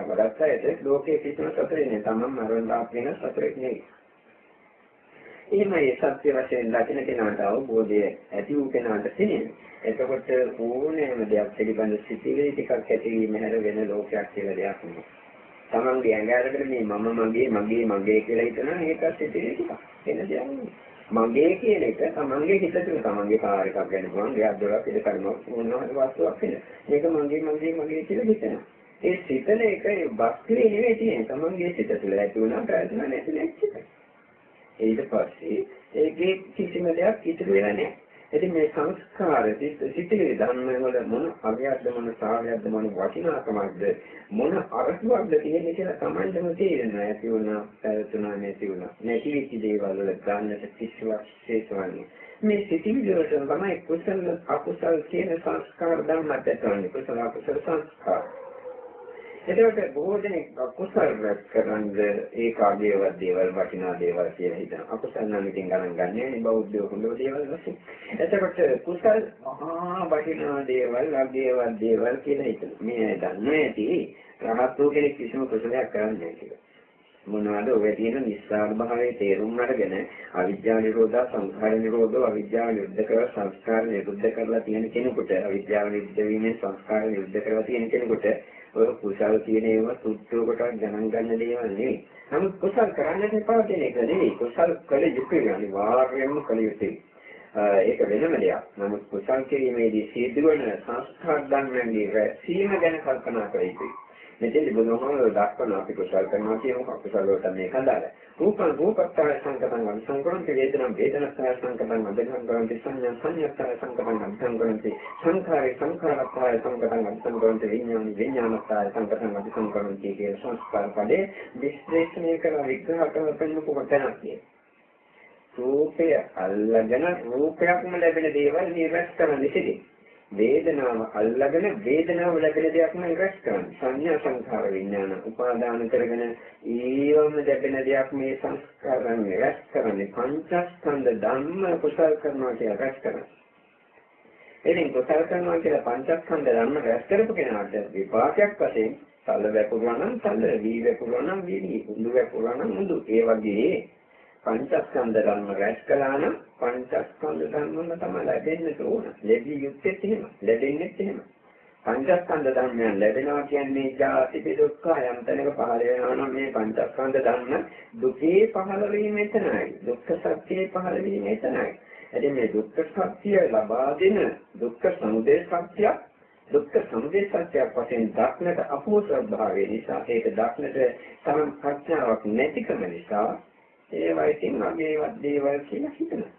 වඩාත් අයට ලෝකයේ කිසිම සතරේ නෑ. තමන් මරණලා වෙන සතරේ නෙවෙයි. එහෙමයි සත්‍ය වශයෙන් දකින කෙනාට අවබෝධය ඇති වූ කෙනාට සිනේ. එතකොට ඕනෑම දෙයක් පිළිබඳ සිතිවිලි ටිකක් ඇතිවීම හැර වෙන ලෝකයක් කියලා දෙයක් නෑ. තමන්ගේ ඇඟ අරගෙන මේ මම මගේ මගේ මගේ කියලා හිතනවා ඒකත් සිතිවිලි ටිකක්. වෙන දෙයක් නෙවෙයි. මගේ කියන එක තමන්ගේ හිත තුළ තමන්ගේ කාර් එකක් ගන්න පුළුවන් ගෙයක් දොරක් ඉද කරනවා මොනවා හරි වස්තුවක් වෙන. මේක මගේ මගේ මගේ කියලා හිතනවා. ඒ සිතන එක වස්තුවේ නෙවෙයි තියෙන්නේ තමන්ගේ සිත තුළ ඇති වුණා ප්‍රයත්න නැති නැති ඊට පස්සේ ඒකේ කිසිම දෙයක් ඉතුරු වෙලා නැහැ. ඉතින් මේ සංස්කාර සිතිවිලි ධර්ම වල මොන අගයක්ද මොන සාරයක්ද මොන වටිනාකමක්ද මොන අරසුවක්ද තියෙන්නේ කියලා Tamandම තේරෙනවා. ඇති වුණා, පැවතුණා, නැති වුණා. නැති වෙච්ච දේවල් වල ගන්නට කිසිවක් ශේෂවන්නේ. මේ සිතිවිලි වලට තමයි කුසල අකුසල කියන සංස්කාර ධර්ම ඇතිවෙන්නේ. කුසල අකුසල සංස්කාර. එතකොට බොහෝ දෙනෙක් අකුසල් රැස් කරන්නේ ඒ කාගේවත් දේවල් වටිනා දේවල් කියලා හිතන. අකුසල් නම් ඉතින් ගණන් ගන්නෑ නේ බෞද්ධයෝ හොඳ දේවල් වශයෙන්. එතකොට කුසල් මහා වටිනා දේවල් අගේවත් දේවල් කියලා හිතන. මේ දන්නේ නැති රහත් වූ කෙනෙක් කිසිම කුසලයක් කරන්නේ නැහැ කියලා. මොනවද ඔය තියෙන නිස්සාර භාවයේ තේරුම් අරගෙන අවිද්‍යාව නිරෝධා සංස්කාර නිරෝධෝ අවිද්‍යාව නිරුද්ධ කර සංස්කාර නිරුද්ධ කරලා තියෙන කෙනෙකුට අවිද්‍යාව නිරුද්ධ වීමෙන් සංස්කාර නිරුද්ධ කරලා තියෙන කෙනෙකුට ඔය කුසල් කියන ඒවා සුද්ධෝ කොට ගණන් ගන්න දේවල් නෙවෙයි. නමුත් කුසල් කරන්නට එපා කියන එක නෙවෙයි. කුසල් කළ යුතුයි අනිවාර්යයෙන්ම කළ යුතුයි. ඒක වෙනම දෙයක්. නමුත් කුසල් කිරීමේදී සිදුවන සංස්කාර ධර්මයන්ගේ රැසීම ගැන කල්පනා කර යුතුයි. මෙතෙන්දි බුදුහාමුදුරුවෝ දක්වන අපි කුසල් කරනවා කියමු අකුසල වලට මේක අදාළයි. රූපං රූපත්තය සංකතං වංසංකරන්ති වේදනං වේදනත්තය සංකතං වදංකරන්ති සංඥා සංඥාත්තය සංකතං වංසංකරන්ති සංඛාරේ සංඛාරත්තය සංකතං වංසංකරන්ති විඥානි විඥානත්තය සංකතං වංසංකරන්ති කියන සංස්කාර පදේ විශ්ලේෂණය කර විග්‍රහ කරන පෙන්නු කොටනක් කියන. රූපය අල්ලගෙන රූපයක්ම ලැබෙන දේවල් නිරස් කරන්න සිටින්. වේදනාව අල්ලගෙන වේදනාව ලැබෙන දෙයක් නම් රැස් කරන්නේ. සංඥා සංඛාර විඥාන උපාදාන කරගෙන ඊවම ලැබෙන දෙයක් මේ සංස්කාරයන් රැස් කරන්නේ. පංචස්කන්ධ ධම්ම කුසල් කරනවා කියලා රැස් කරන්නේ. එදින් කුසල් කරනවා කියලා පංචස්කන්ධ ධම්ම රැස් කරපු කෙනාට විපාකයක් වශයෙන් සල්ල වැපුරුවා නම් සල්ල, වී වැපුරුවා නම් වී, උඳු වැපුරුවා නම් උඳු. ඒ වගේ පංචස්කන්ධ ධර්ම රැස් කළා නම් පංචස්කන්ධ ධර්මම තමයි ලැබෙන්න ඕන. ලැබිය යුත්තේ එහෙම. ලැබෙන්නේත් එහෙම. පංචස්කන්ධ ධර්මයන් ලැබෙනවා කියන්නේ ජාති දුක්ඛ යම් තැනක පහළ වෙනවා නම් මේ පංචස්කන්ධ ධර්ම දුකේ පහළ වීම එතනයි. දුක්ඛ සත්‍යයේ පහළ වීම එතනයි. එදින මේ දුක්ඛ සත්‍ය ලබා දෙන දුක්ඛ සමුදය සත්‍ය දුක්ඛ සමුදය සත්‍යයක් වශයෙන් දක්නට අපෝසත් භාවය නිසා ඒක දක්නට තරම් ප්‍රඥාවක් නැතිකම නිසා ඒවා ඉතින් මගේවත් දේවල් කියලා හිතනවා.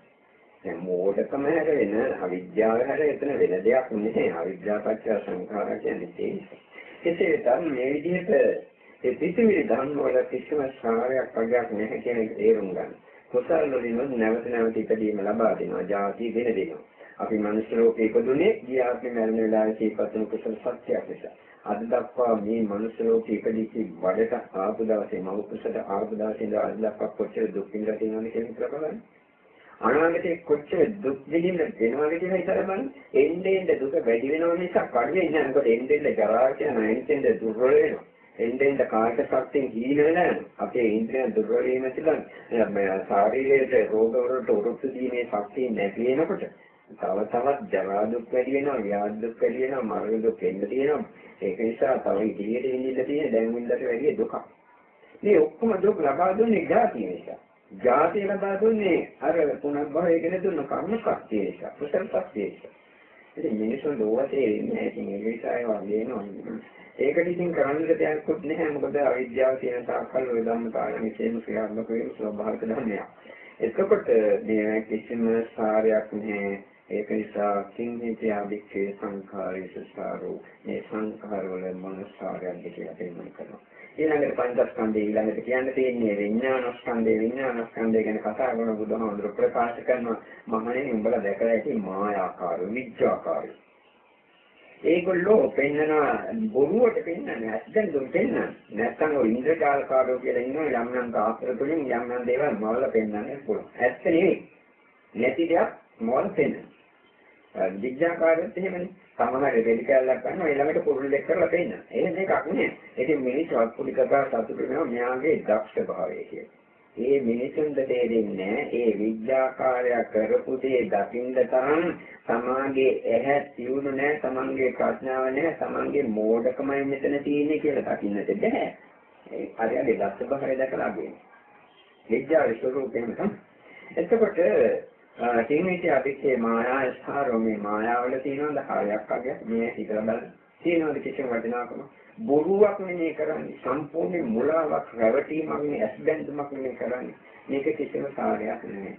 දැන් මෝඩකම හැර වෙන අවිද්‍යාව හැර එතන වෙන දෙයක් නෙමෙයි. අවිද්‍යාව පත්‍ය සංඛාර කියන්නේ ඒක. කෙසේ වෙතත් මේ විදිහට ඒ පිටිවිලි ධර්ම වල කිසිම සාරයක් වගේක් නැහැ කියන එක තේරුම් ගන්න. කුසල වලින් නැවත නැවත ඉදීම ලබා දෙනවා. ජාති දෙන දෙනවා. අපි මනුෂ්‍ය ලෝකේ ඉපදුනේ ගියාත්මේ මරණ වෙලාවේ සීපතුණු කුසල සත්‍යයක් නිසා. අද දක්වා මේ මනුෂ්‍ය ලෝකෙ ඉපදිච්ච බඩට ආපු දවසේ මව කුසට ආපු දවසේ ඉඳලා අද දක්වා කොච්චර දුක් විඳලා තියෙනවද කියලා හිතලා බලන්න. අනාගතේ කොච්චර දුක් විඳින්න වෙනවද කියලා හිතලා බලන්න. එන්නේ එන්නේ දුක වැඩි වෙනව නිසා කඩේ යනකොට එන්නේ එන්නේ ජරා කියන එන්නේ දුර්වල වෙනවා. එන්නේ එන්නේ කායික ශක්තිය හීන වෙනවා. අපේ ඉන්ද්‍රියන් දුර්වල වීම නිසා මේ ශාරීරික රෝග වලට උරුත්තු දීමේ ශක්තිය නැති වෙනකොට තව තවත් ජරා දුක් වැඩි වෙනවා, ව්‍යාධි දුක් වැඩි වෙනවා, මරණ දුක් එන්න තියෙනවා. ඒක නිසා තව ඉදිරියට ඉඳින්න තියෙන දැන් වින්දට වැඩි දුකක්. මේ ඔක්කොම දුක් ලබා දුන්නේ ජාතිය නිසා. ජාතිය ලබා දුන්නේ අර පුනර්භවය ගැන දුන්න කර්ම ශක්තිය නිසා, කුසල ශක්තිය නිසා. ඉතින් මිනිස්සුන් ලෝකයේ ඉන්නේ ඉතින් ඒ නිසා ඒවා වෙනවා. ඒකට ඉතින් කරන්න දෙයක්වත් නැහැ මොකද අවිද්‍යාව තියෙන තාක්කල් ඔය ධම්ම කාරණේ කියන ක්‍රියාත්මක වෙන ස්වභාවික ධර්මයක්. එතකොට මේ කිසිම සාරයක් නැහැ. ඒක නිසා කිංහිතය වික්ෂේ සංඛාරයේ සාරෝ මේ සංඛාර වල මොනසාරයක්ද කියලා තේරුම් කරනවා. ඊළඟට පංචස්කන්ධය ඊළඟට කියන්න තියෙන්නේ විඥානස්කන්ධය. විඥානස්කන්ධය ගැන කතා කරන බුදුහාමුදුරු ප්‍රකාශ කරනවා මහණෙනි උඹලා දැකලා ඇති මායාකාර විඥාකාරය ඒගොල්ලෝ පෙන්නන බොරුවට පෙන්නන්නේ ඇත්තෙන් දුම් පෙන්නන්නේ නැත්නම් ඔය ඉන්ද්‍රජාලකාරෝ කියලා ඉන්නවා යම් යම් ආශ්‍ර තුලින් යම් යම් දේවල් මවල පෙන්නන්නේ පුළුවන්. ඇත්ත නෙවෙයි. නැති දෙයක් මවල පෙන්නන විඥාකාරයත් එහෙමනේ. සමහර දෙලි කැලලක් ගන්නවා ඊළඟට කුරුල්ල දෙක කරලා පෙන්නන එහෙම දෙයක් නෑ ඉතින් මිනිස්සු අත්පුලිකතා සතුටු වෙනවා මෙයාගේ දක්ෂ භාවය කියලා. ඒ මිනිසුන්ට තේරෙන්නේ ඒ විද්‍යාකාරය කරපු දේ දකින්න තරම් සමාගේ ඇහැ තියුණු නැහැ සමන්ගේ ප්‍රඥාව නැහැ සමන්ගේ මෝඩකමයි මෙතන තියෙන්නේ කියලා දකින්නට බෑ. ඒ හරියට දස්ස බහරේ දැකලා ගන්නේ විද්‍යාවේ ස්වરૂපයෙන් තමයි. එතකොට තීනිතේ අපිට මායා ස්ථාරෝ මේ මායාවල තියෙනවද හරයක් අගය මේ හිතලා බලන්න. තියෙනවද කිසිම වටිනාකමක්? බොරුවක් නෙමෙයි කරන්නේ. සම්පූර්ණ මුලාවක් රැවටීමක් නෙමෙයි ඇස්බැඳුමක් නෙමෙයි කරන්නේ. මේක කිසිම කාර්යයක් නෙමෙයි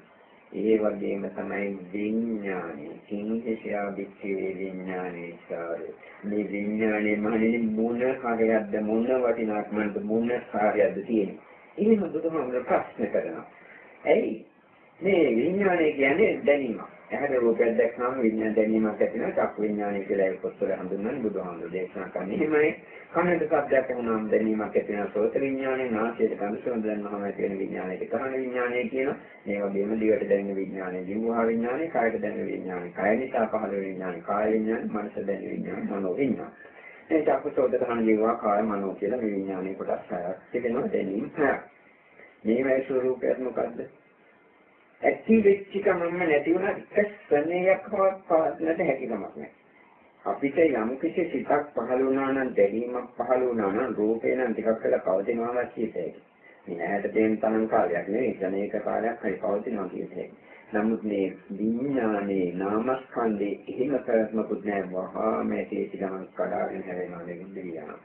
ඒ වගේම තමයි විඥානය. කිංහිෂයා විච්චේ විඥානේ සාරේ මේ විඥානේ මහණෙනි මොන කාර්යයක්ද මොන වටිනාකමක්ද මොන කාර්යයක්ද තියෙන්නේ? එහෙම බුදුහාමුදුර ප්‍රශ්න කරනවා. ඇයි? මේ විඥානය කියන්නේ දැනීමක්. ඇහැට රූපයක් දැක්කම විඤ්ඤාණ දැනීමක් ඇති වෙනවා. චක්කු විඤ්ඤාණය කියලා ඒ පොත්වල හඳුන්වන්නේ බුදුහාමුදුරේ දේශනා කරන්නේ. එහෙමයි. කනට ශබ්දයක් ඇහුනම දැනීමක් ඇති වෙනවා. සෝත විඤ්ඤාණය නාසයට ගඳ සුවඳ දැනනවාම ඇති වෙන විඤ්ඤාණයට කන විඤ්ඤාණය කියනවා. මේ වගේම දිවට දැනෙන විඤ්ඤාණය ජීවහා විඤ්ඤාණය කායට දැනෙන විඤ්ඤාණය කාය නිසා පහළ වෙන විඤ්ඤාණය කාය විඤ්ඤාණය මනස දැනෙන විඤ්ඤාණය මනෝ විඤ්ඤාණය මේ චක්කු සෝත කන ජීවහා කාය මනෝ කියලා මේ විඤ්ඤාණය කොටස් හයක් තිබෙනවා. දැනීම හයක්. මේ වගේ ස්වરૂපයක් මොකද්ද? ඇති වෙච්ච කමම නැති වුණා එක ස්වභාවයක් පවත්නට හැකියාවක් නැහැ. අපිට යම් කිසි සිතක් පහළ වුණා නම් දැනීමක් පහළ වුණා නම් රූපේ නම් ටිකක් වෙලා පවතිනවා කියතේ. මේ ඇහැට දෙන තරම් කාලයක් නෙවෙයි ක්ෂණයක කාලයක් හරි පවතිනවා කියතේ. නමුත් මේ විඥානේ නාමස්කන්ධේ එහෙම කරත්මකුත් නැහැ වහා මේ තේටි ගමන් කඩාගෙන හැරෙනවා නිරුද්ධ වෙනවා.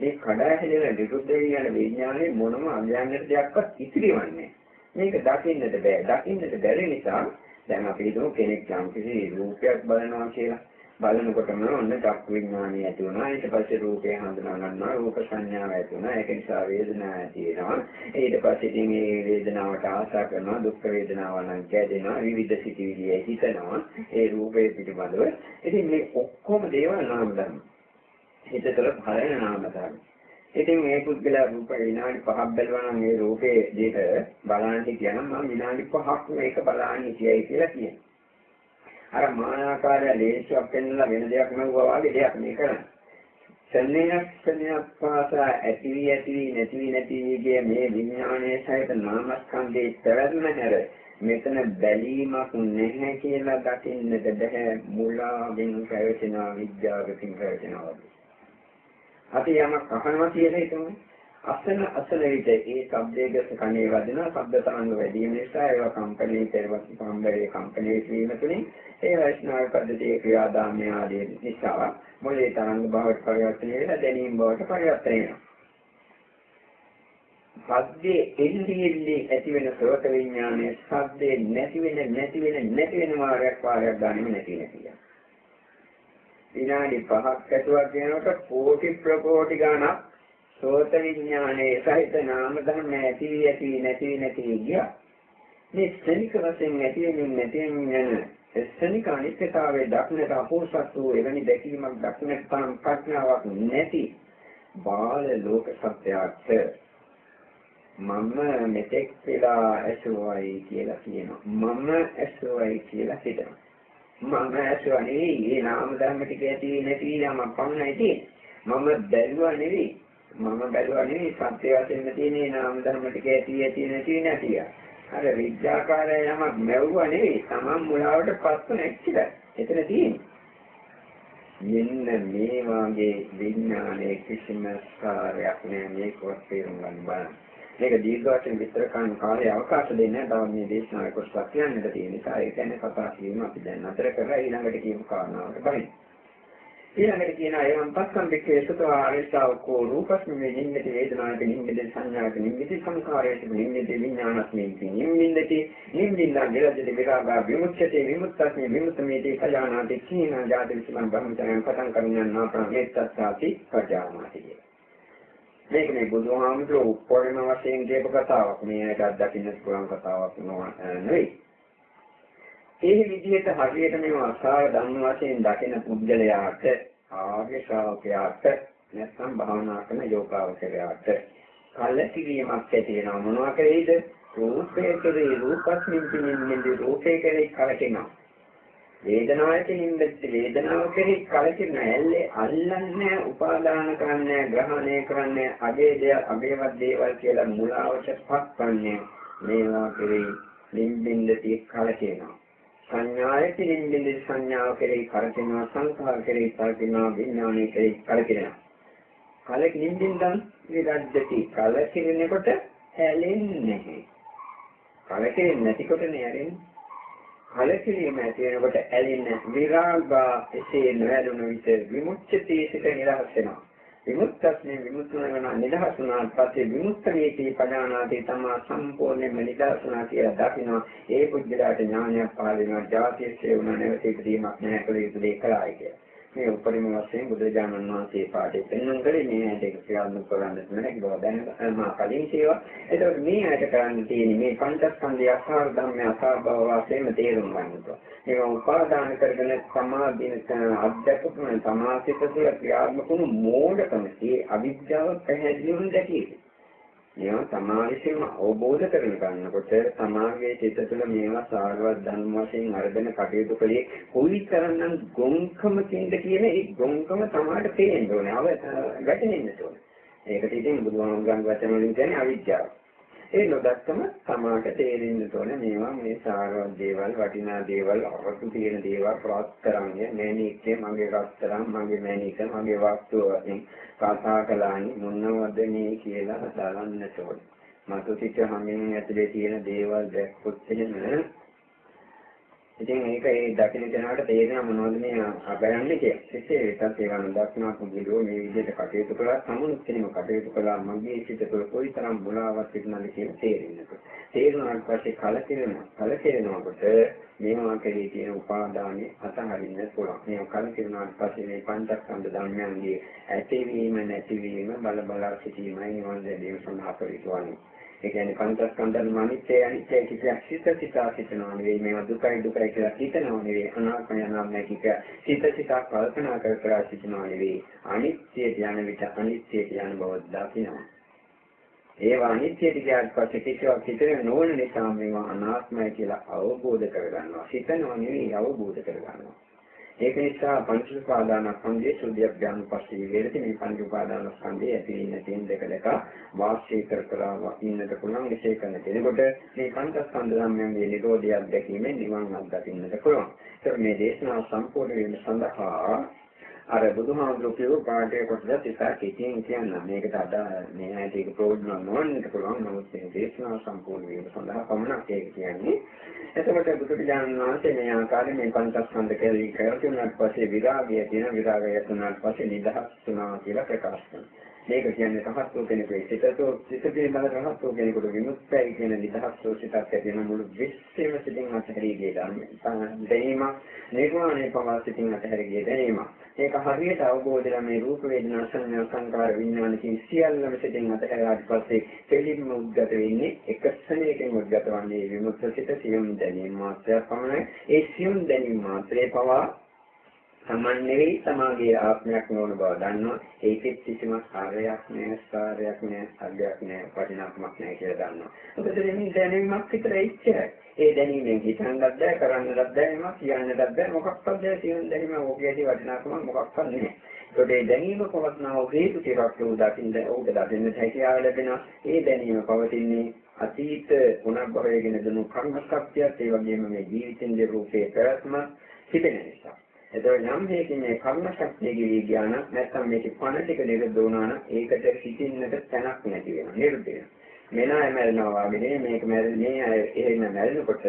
මේ කඩා හැදෙන නිරුද්ධ වෙන විඥානේ මොනම අඥානයට දෙයක්වත් ඉතිරිවන්නේ නැහැ. මේක දකින්නට බෑ. දකින්නට බැරි නිසා දැන් අපි හිතමු කෙනෙක් යම් කිසි රූපයක් බලනවා කියලා. බලනකොටම ඔන්න චක්ක විඥානය ඇති වුණා. ඊට පස්සේ රූපය හඳුනා ගන්නවා. රූප සංඥාව ඇති වුණා. ඒක නිසා වේදනාව ඇති වෙනවා. ඊට පස්සේ ඉතින් මේ වේදනාවට ආශා කරනවා. දුක් වේදනාව නම් කැදෙනවා. විවිධ සිතිවිලි හිතනවා. ඒ රූපේ පිළිබඳව. ඉතින් මේ ඔක්කොම දේවල් නාම ධර්ම. හිතතල භාවන නාම ධර්ම. ඉතින් මේ පුද්ගලයා රූප විනාඩි 5ක් බැලුවා නම් මේ රූපේ දෙක බලන්න කියනම් මම විනාඩි 5ක් මේක බලන්න කියයි කියලා කියනවා. අර මානාකාරය ලේසියක් පෙන්නලා වෙන දෙයක් නෙවෙයි වගේ දෙයක් මේ කරන්නේ. සන්නේයක් සන්නේයක් පාසා ඇති වී ඇති වී නැති වී නැති වී ගිය මේ විඥානයේ සහිත නාමස්කන්ධයේ පැවැත්ම හැර මෙතන බැලීමක් නැහැ කියලා දකින්නට බැහැ මුලාවෙන් පැවැතෙන විද්‍යාවකින් පැවැතෙනවා වගේ. අපි යමක් අහනවා කියලා හිතමු. අසන අසන විට ඒ ශබ්දයේ ගැස කණේ වදිනවා ශබ්ද තරංග වැඩි වෙන නිසා ඒවා කම්පණය පෙරවත් කම්බරේ කම්පණය වීම තුළින් ඒ වෛෂ්ණව පද්ධතියේ ක්‍රියාදාමය ආදී නිසා මොලේ තරංග බවට පරිවර්තනය වෙලා දැනීම් බවට පරිවර්තනය වෙනවා. සද්දේ එල්ලි එල්ලි ඇති වෙන සෝත විඥානයේ සද්දේ නැති වෙන නැති වෙන නැති වෙන වාරයක් වාරයක් ගන්නෙම නැති නැතිලා. විනාඩි 5ක් ඇතුළත් වෙනකොට කෝටි ප්‍රකෝටි ගණක් සෝත විඥානයේ සහිත නාම ධර්ම ඇති වී ඇති නැති නැති ගියා. මේ ශනික වශයෙන් ඇති වෙනින් නැති වෙන ශනික අනිත්‍යතාවයේ දක්නට අපෝසත් වූ එවැනි දැකීමක් දක්නට තරම් ප්‍රඥාවක් නැති බාල ලෝක සත්‍යයට මම මෙතෙක් වෙලා ඇසුවයි කියලා කියනවා. මම ඇසුවයි කියලා හිතනවා. මම ඇසුවා නෙවෙයි මේ නාම ධර්ම ටික ඇති නැති යම පමණයි තියෙන්නේ. මම බැලුවා නෙවෙයි. මම බැලුවා නෙවෙයි සත්‍ය වශයෙන්ම තියෙන නාම ධර්ම ටික ඇති ඇති නැති නැති. අර විද්‍යාකාරය යමක් මෙව්වා නෙවෙයි. Taman මුලාවට පස්ස නැච්චිලා. එතන තියෙන්නේ. මෙන්න මේ වාගේ විඥානයේ කිසිම ස්කාරයක් නෑ මේකවත් තේරුම් ගන්න බලන්න. මේක දීර්ඝ වශයෙන් විස්තර කරන්න කාලය අවකාශ දෙන්නේ නැහැ. තව මේ දේශනාවේ කොටසක් කියන්නට තියෙන නිසා ඒ කියන්නේ කතා කිරීම අපි දැන් අතර කරලා ඊළඟට කියමු කාරණාවට බහින්න. ඊළඟට කියන අයම් පස්සම් දෙකේ සතෝ ආරේසාවකෝ රූපස්මේ නිමිති වේදනාක නිමිති සංඥාක නිමිති සංඛාරයක නිමිති විඥානස්මේ නිමිති නිමින්දා විරජ්‍යති විරාගා විමුක්ඛති විමුක්තස්මේ විමුක්තමේති කයානාති කීනා ජාති විසලං බ්‍රහ්මචර්යං පතං කරුණානා ප්‍රමේත්තස්සාති පජානාති මේක මේ බුදුහාමුදුරුවෝ උප්පෝරණ වශයෙන් කියපු කතාවක්. මේ ඇයිට දකින්න පුළුවන් කතාවක් නෙවෙයි. ඒ විදිහට හරියට මේ අසාර ධම්ම වශයෙන් දකින පුද්ගලයාට ආර්ය ශ්‍රාවකයාට නැත්නම් භාවනා කරන යෝගාවචරයාට කලකිරීමක් ඇති වෙනවා මොනවා කරේද? රූපයේ කෙරේ රූපස්මින් පිනින්නේ රූපයේ කෙරේ කලකිනවා. වේදනාවට නින්දෙත් වේදනාව කෙරෙහි කලකිරෙන ඇල්ලේ අල්ලන්නේ උපාදාන කරන්නේ ග්‍රහණය කරන්නේ අගේ දෙය අගේවත් දේවල් කියලා මුලාවට පත්වන්නේ මේවා කෙරෙහි නින්දින්දති කලකිරෙනවා. සංඥායට නින්දින්ද සංඥාව කෙරෙහි කලකිරෙනවා සංඛාර කෙරෙහි කලකිරෙනවා විඥානය කෙරෙහි කලකිරෙනවා. කලක නින්දින්දන් විරද්දති කලකිරෙනකොට ඇලෙන්නේ නැහැ. කලකිරෙන්නේ නැතිකොට නේ ඇලෙන්නේ. කලකිරීම ඇති වෙනකොට ඇලෙන විරාගා එසේ නොඇලුණු විට විමුක්තිය සිට නිදහස් වෙනවා. විමුක්තස්නේ විමුක්තුන වෙන නිදහස් වුණාට පස්සේ විමුක්තියේ පදානාදී තමා සම්පූර්ණයෙන්ම නිදහස් වුණා කියලා දකිනවා. ඒ පුද්ගලයාට ඥානයක් පහළ වෙනවා. ජාතියේ වුණා නැවත ඉදීමක් නැහැ කියලා යුතු දෙයක් කළායි කියලා. මේ උපරිම වශයෙන් බුදුරජාණන් වහන්සේ පාඩේ පෙන්වන කරේ මේ ඇයට ඒක ක්‍රියාත්මක කරන්න නැහැ බව දැන මා කලින් කියවා. ඒතකොට මේ ඇයට කරන්න තියෙන්නේ මේ පංචස්කන්ධය අසාර ධම්ම අසාර බව වශයෙන් තේරුම් ගන්නට. ඒක උපාදාන කරගෙන සමාධින අධ්‍යාත්මික සමාසිතේ ක්‍රියාත්මක වුණු මෝඩකම ඒ අවිද්‍යාව පැහැදිලිවම දැකීම. මේවා සමාවිසින්ම අවබෝධ කරගෙන ගන්නකොට සමාගයේ චිත්ත තුළ මේවා සාරවත් ධර්ම වශයෙන් අරගෙන කටයුතු කළේ කොයිතරම්නම් ගොංකමකින්ද කියන ඒ ගොංකම තමයි තේරෙන්න ඕනේ. අව වැටෙන්න ඕනේ. ඒකට ඉතින් බුදුහාමුදුරන් වචන වලින් කියන්නේ අවිද්‍යාව. ඒ නොදක්කම සමාට තේරෙන්න ඕනේ මේවා මේ සාරවත් දේවල් වටිනා දේවල් අවතු තියෙන දේවල් ප්‍රාප්ත කරන්නේ මේනික්කේ මගේ රත්තරන් මගේ මේනික මගේ වස්තුව වශයෙන් කතා කළානි මොනවද මේ කියලා බලන්නට ඕනේ. මතු සිට හැමින් ඇතුලේ තියෙන දේවල් දැක්කොත් එහෙම ඉතින් ඒක ඒ දකින්න කෙනාට තේරෙන මොනවද මේ අගයන්නේ කියලා. එසේ වෙතත් ඒවා නොදක්නා කුඹිලෝ මේ විදිහට කටයුතු කළා සමුනුත් කෙනෙක් කටයුතු කළා මගේ සිත තුළ කොයිතරම් මුලාවක් තිබුණාද කියලා තේරෙන්නට. තේරුණාට පස්සේ කලකිරෙනවා. කලකිරෙනකොට මේවා කෙරේ තියෙන උපාදානෙ අතහරින්න පුළුවන්. මේ කලකිරුණාට පස්සේ මේ පංචස්කන්ධ ධර්මයන්ගේ ඇතිවීම නැතිවීම බල බලා සිටීමයි නිවන් දැකීම සඳහා පරිතුවන්නේ. ඒ කියන්නේ පංචස්කන්ධන අනිත්‍යයි අනිත්‍යයි කියලා සිත සිතා සිතනවා නෙවෙයි. මේවා දුකයි දුකයි කියලා හිතනවා නෙවෙයි. අනාත්මය අනාත්මයි කියලා සිත සිතා කල්පනා කර කර සිතනවා නෙවෙයි. අනිත්‍යයට යන විට අනිත්‍යයට යන බව දකිනවා. ඒවා අනිත්‍යයට ගියාට පස්සේ කිසිවක් හිතේ නොවන නිසා මේවා අනාත්මයි කියලා අවබෝධ කරගන්නවා. හිතනවා නෙවෙයි අවබෝධ කරගන්නවා. ඒක නිසා පංච උපාදානස්කන්ධයේ සුද්ධියක් ඥාන පස්සේ විහෙරති මේ පංච උපාදානස්කන්ධයේ ඇති වෙන තියෙන දෙක දෙක වාස්ය කර කර ඉන්නට පුළුවන් විශේෂ කරන කෙනෙකුට මේ පංචස්කන්ධ ධර්මයන්ගේ නිරෝධය දැකීමෙන් නිවන් අත්දකින්නට පුළුවන්. ඒත් මේ දේශනාව සම්පූර්ණ වීම සඳහා අර බුදුහාමුදුරු කියපු පාඩේ කොටස ටිකක් ඉතින් කියන්න. මේකට අදා මේ ඇයිද ඒක ප්‍රයෝජන නොවන්නට පුළුවන්. නමුත් මේ දේශනාව සම්පූර්ණ වීම සඳහා පමණක් ඒක කියන්නේ. එතකොට බුදුපියාණන් වහන්සේ මේ ආකාරයෙන් මේ පංචස්කන්ධ කෙරෙහි කරතුනාට පස්සේ විරාගය කියන විරාගය තුනට පස්සේ නිදහස් තුනා කියලා ප්‍රකාශ කරනවා. මේක කියන්නේ රහත් වූ කෙනෙකුගේ සිතතෝ සිත පිළිබඳ රහත් වූ කෙනෙකුට විමුක්තයි කියන නිදහස් වූ සිතක් ඇති වෙන මුළු විශ්වයම සිතින් අතහැරී ගිය දැනීම නිර්වාණය පවා සිතින් අතහැරී ගිය දැනීම ඒක හරියට අවබෝධලා මේ රූප වේදනා සංඥා සංකාර විඥාන කියන සියල්ලම සිතින් අතහැරාට පස්සේ දෙලින්ම උද්ගත වෙන්නේ එක ස්ථනයකින් උද්ගත වන්නේ විමුක්ත සිත සියුම් දැනීම මාත්‍රයක් පමණයි. ඒ සියුම් දැනීම මාත්‍රේ පවා තමන් නෙවෙයි තමාගේ ආත්මයක් නොවන බව දන්නවා. ඒකෙත් කිසිම කාර්යයක් නෑ ස්කාරයක් නෑ අගයක් නෑ වටිනාකමක් නෑ කියලා දන්නවා. මොකද මේ දැනීමක් විතරයි ඉච්චරයි ඒ දැනීමෙන් හිතන්නත් බෑ කරන්නත් බෑ එමක් කියන්නත් බෑ. මොකක්වත් බෑ කියන දැනීම ඕකේදී වටිනාකමක් මොකක්වත් නෑ. ඒකට ඒ දැනීම පවත්නා හේතු ටිකක් උ දකින්න උඩ දකින්න හැකියාව ලැබෙනවා. ඒ දැනීම පවතින්නේ අතීත පුනර්භවයෙන් දුණු කර්ම ශක්තියත් ඒ වගේම මේ ජීවිතින් රූපේ පැවැත්ම තිබෙන නිසා. එතකොට යම් හේකින් මේ කර්ම ශක්තිය ගිවි ගියා නම් නැත්නම් මේකේ පණ ටික නිරුද්ධ වුණා නම් ඒකට සිටින්නට තැනක් නැති වෙනවා නිරුද්ධ වෙනවා. මෙන්න අය මැරෙනවා වගේ මේක මැරෙන්නේ අය එහෙම මැරෙනකොට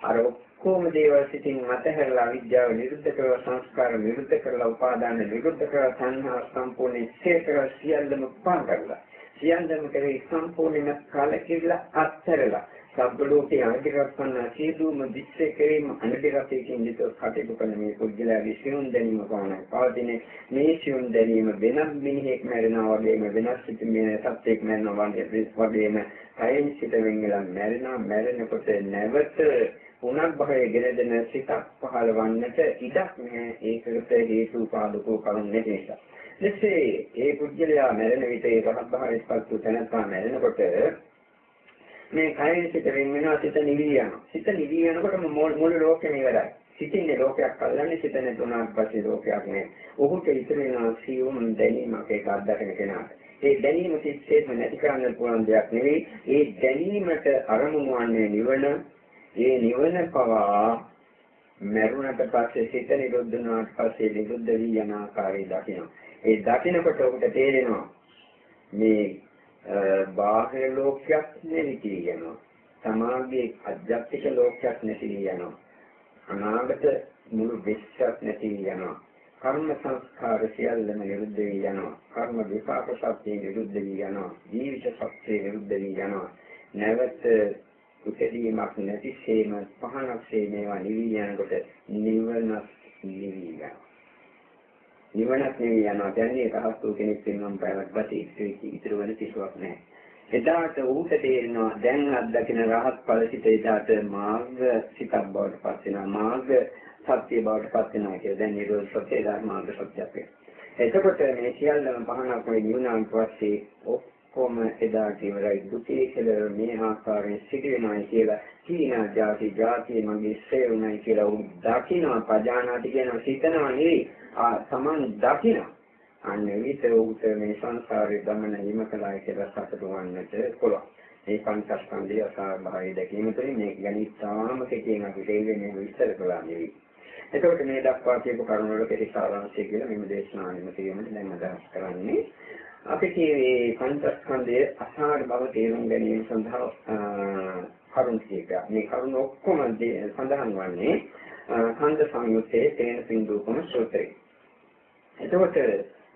අර ඔක්කොම දේවල් සිතින් මතහැරලා අවිද්‍යාව නිරුද්ධ කරලා සංස්කාර නිරුද්ධ කරලා උපාදාන නිරුද්ධ කරලා සංහා සම්පූර්ණ ඉස්සේකර සියල්ලම පාන් කරලා සියල්ලම කරේ සම්පූර්ණයෙන්ම කලකිරලා අත්හැරලා සබ්බ ලෝකේ අනිතරස්සන සියලුම දිස්සේ කෙරෙහිම අනිතරසයකින් යුතුව කටයුතු කරන මේ පුද්ගලයාගේ සියුම් දැනීම පවණයි. පවතින මේ සියුම් දැනීම වෙනත් මිනිහෙක් මැරෙනවා වගේම වෙනස් සිතින් සත්‍යයක් මැරෙනවා වගේම කයින් සිට වෙන්ගලා මැරෙනවා මැරෙනකොට නැවත පුනක් භවයේ ගෙනදෙන සිතක් පහළ වන්නට ඉඩක් නැහැ ඒකට හේතු පාදකෝ කරුණ නැති නිසා. එසේ ඒ පුද්ගලයා මැරෙන විට ඒ රහත් භාවයේ පත්තු තැනත්තා මැරෙනකොට මේ කයෙන් සිට වෙන වෙනවා සිත නිවි යනවා. සිත නිවි යනකොට මුළු ලෝකෙම ඉවරයි. සිතින්නේ ලෝකයක් අල්ලන්නේ සිත නැතුණාට පස්සේ ලෝකයක් නෑ. ඔහුට ඉතුරු වෙනවා සියුම් දැනීමක් ඒක අත්දකින කෙනාට. ඒ දැනීම කිසිසේත්ම නැති කරන්න පුළුවන් දෙයක් නෙවෙයි. ඒ දැනීමට අරමුණු වන්නේ නිවන ඒ නිවන පවා මරුණට පස්සේ සිත නිරුද්ධ වුණාට පස්සේ නිරුද්ධ වී යන ආකාරය දකිනවා. ඒ දකිනකොට ඔබට තේරෙනවා මේ බාහිර ලෝකයක් නැති යනවා. සමාගයේ අධ්‍යාත්මික ලෝකයක් නැති යනවා. අනාගත මුළු විශ්වයක් නැති යනවා. කර්ම සංස්කාර සියල්ලම නිරුද්ධ වී යනවා. කර්ම විපාක සත්‍ය නිරුද්ධ වී යනවා. ජීවිත සත්‍ය නිරුද්ධ වී යනවා. නැවත උපදීමක් නැතිසේම පහනක්සේ මේවා නිවි යනකොට නිවනක් නිවි යනවා. නිවනක් නිවි යනවා කියන්නේ රහත් වූ කෙනෙක් වෙනනම් පැයක් බටි ඉතිරි වෙන කිසිවක් නැහැ. එදාට ඌට තේරෙනවා දැන් අත්දකින රහත් ඵල සිත එදාට මාර්ග සිතක් බවට පත් වෙනවා. මාර්ග සත්‍ය බවට පත් වෙනවා කියලා දැන් නිරෝධ සත්‍ය ධර්මාර්ග සත්‍යයක් වෙනවා. එතකොට මේ සියල්ලම පහනක් වෙයි නිවනාන් පස්සේ කොහොම එදාට ඉවරයි දුකේ කියලා මේ ආකාරයෙන් සිටි වෙනවයි කියලා කීනා ಜಾති ಜಾති මගේ ශ්‍රේ උනායි කියලා උන් දකිනවා පජානාති කියනවා සිතනවා නෙවෙයි ආ සමන් දකිනවා අන්න විත උත් මේ සංසාරේ ගමන හිම කළායි කියලා සතුටු වන්නට පුළුවන් මේ පංචස්කන්ධය අසාභාවය දැකීම තුළින් මේක ගැන ඉතාම කෙටියෙන් අපි දෙන්නේ විස්තර කළා නෙවෙයි එතකොට මේ දක්වා කියපු කරුණ වල කෙටි සාරාංශය කියලා මෙම දේශනාවෙම තියෙන්නේ දැන් අදහස් කරන්නේ අපි මේ පංචස්කන්ධයේ අසාර බව තේරුම් ගැනීම සඳහා කරුණු කීපයක්. මේ කරුණ ඔක්කොම සඳහන් වන්නේ කන්ද සංයුත්තේ තේන සින්දුකම සූත්‍රයේ. එතකොට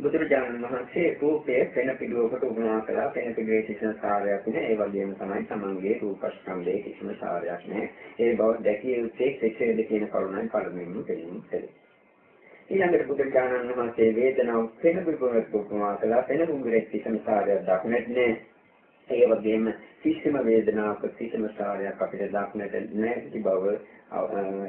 බුදුරජාණන් වහන්සේ රූපයේ පෙන පිළිවෙකට උපමා කළා. පෙන පිළිවෙේ කිසිම සාරයක් නෑ. ඒ වගේම තමයි තමන්ගේ රූපස්කන්ධයේ කිසිම සාරයක් නෑ. ඒ බව දැකිය යුත්තේ කෙසේද කියන කරුණයි පළමුවෙන්ම දෙන්නේ. ඊළඟට බුදුරජාණන් වහන්සේ වේදනාව වෙන බුදුරට උපමා කළා වෙන බුදුරෙක් කිසිම සාරයක් දක්නට නෑ ඒ වගේම කිසිම වේදනාවක කිසිම සාරයක් අපිට දක්නට නැති බව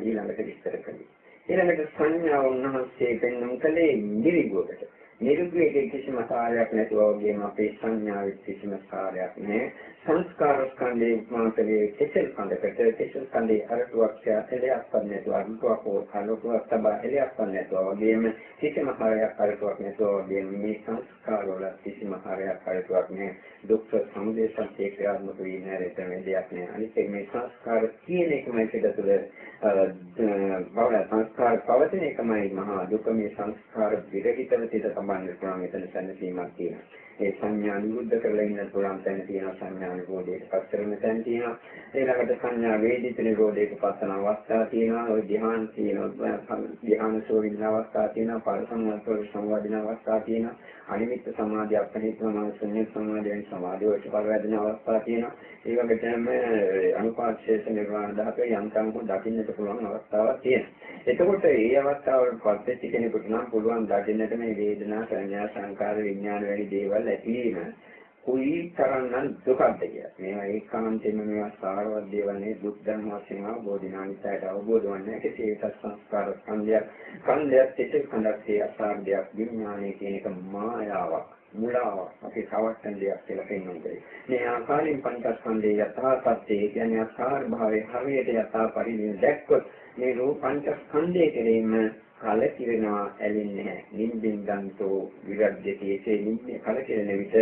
ඊළඟට විස්තර කළේ ඊළඟට සංඥාව උන්වහන්සේ පෙන්වන කලේ නිරිගුවකට නිරුද්ධයේ කිසිම සාරයක් නැතුව වගේම අපේ සංඥාවේ කිසිම සාරයක් නැහැ. සංස්කාර ස්කන්ධේ මාතලේ කෙසෙල් කඳකට කෙසෙල් කඳේ අරටුවක් ඇලයක් නැතුව අරටුවක් හෝ කලොටුවක් තබා ඇලයක් නැතුව වගේම කිසිම හරයක් අරටුවක් නැතුව වගේම මේ සංස්කාර වල කිසිම හරයක් අරටුවක් නැහැ. දුක්ඛ සමුදය සත්‍ය ක්‍රියාත්මක වී නැරෙත මේ දෙයක් නෑ. අනිත් මේ සංස්කාර කියන එකමයි පිට තුළ බවල සංස්කාර පවතින එකමයි මහා දුක මේ සංස්කාර විරහිතව තිත සම්බන්ධ කරන මෙතන සැනසීමක් තියෙනවා. ඒ සංඥා නිරුද්ධ කරලා ඉන්න පුළුවන් තැන තියෙනවා. සංඥා නිරෝධයට පත් කරන තැන තියෙනවා. ඊළඟට සංඥා වේදිත නිරෝධයට පත් කරන අවස්ථා තියෙනවා. ওই ධ්‍යාන තියෙනවා. ධ්‍යාන සෝවින අවස්ථා තියෙනවා. පරිසංවත්ව සංවාදින අවස්ථා තියෙනවා. අනිමිත්ත සමාධිය අපනිත් සමාධි ශුන්‍ය සමාධියෙන් සමාධිය වලට පරිවැදෙන අවස්ථා තියෙනවා. ඒ වගේම අනුපාතශේෂ නිර්වාණ ධාතුවේ යම්තම් දකින්නට පුළුවන් අවස්ථාවක් තියෙනවා. එතකොට මේ අවස්ථාවල පත් වෙච්ච කෙනෙකුට නම් පුළුවන් දකින්නට මේ වේදනා සංඥා සංකාර විඥාන වැනි දේවල් දේවල් ඇතිවීම කුයි තරම්නම් දුකක්ද කියලා. මේවා ඒකාන්තයෙන්ම මේවා සාරවත් දේවල් නේ දුක් ධර්ම වශයෙන් අවබෝධනානිසයට අවබෝධ වන්නේ කෙසේ වෙතත් සංස්කාර ස්කන්ධයක් ස්කන්ධයක් සිට ස්කන්ධයක් අසාරයක් විඥානය කියන එක මායාවක්. මුලාවක් අපි සවට්ටන දෙයක් කියලා පෙන්වන්නේ. මේ ආකාරයෙන් පංචස්කන්ධයේ යථා සත්‍යය කියන්නේ අසාර භාවයේ හරියට යථා පරිදි දැක්කොත් මේ රූප පංචස්කන්ධයේ කෙරෙහිම කලකිරෙනවා ඇලෙන්නේ නැහැ. නිින්දින් ගන්තෝ විරජ්‍යති ඒ නිින්දේ කලකිරෙන විට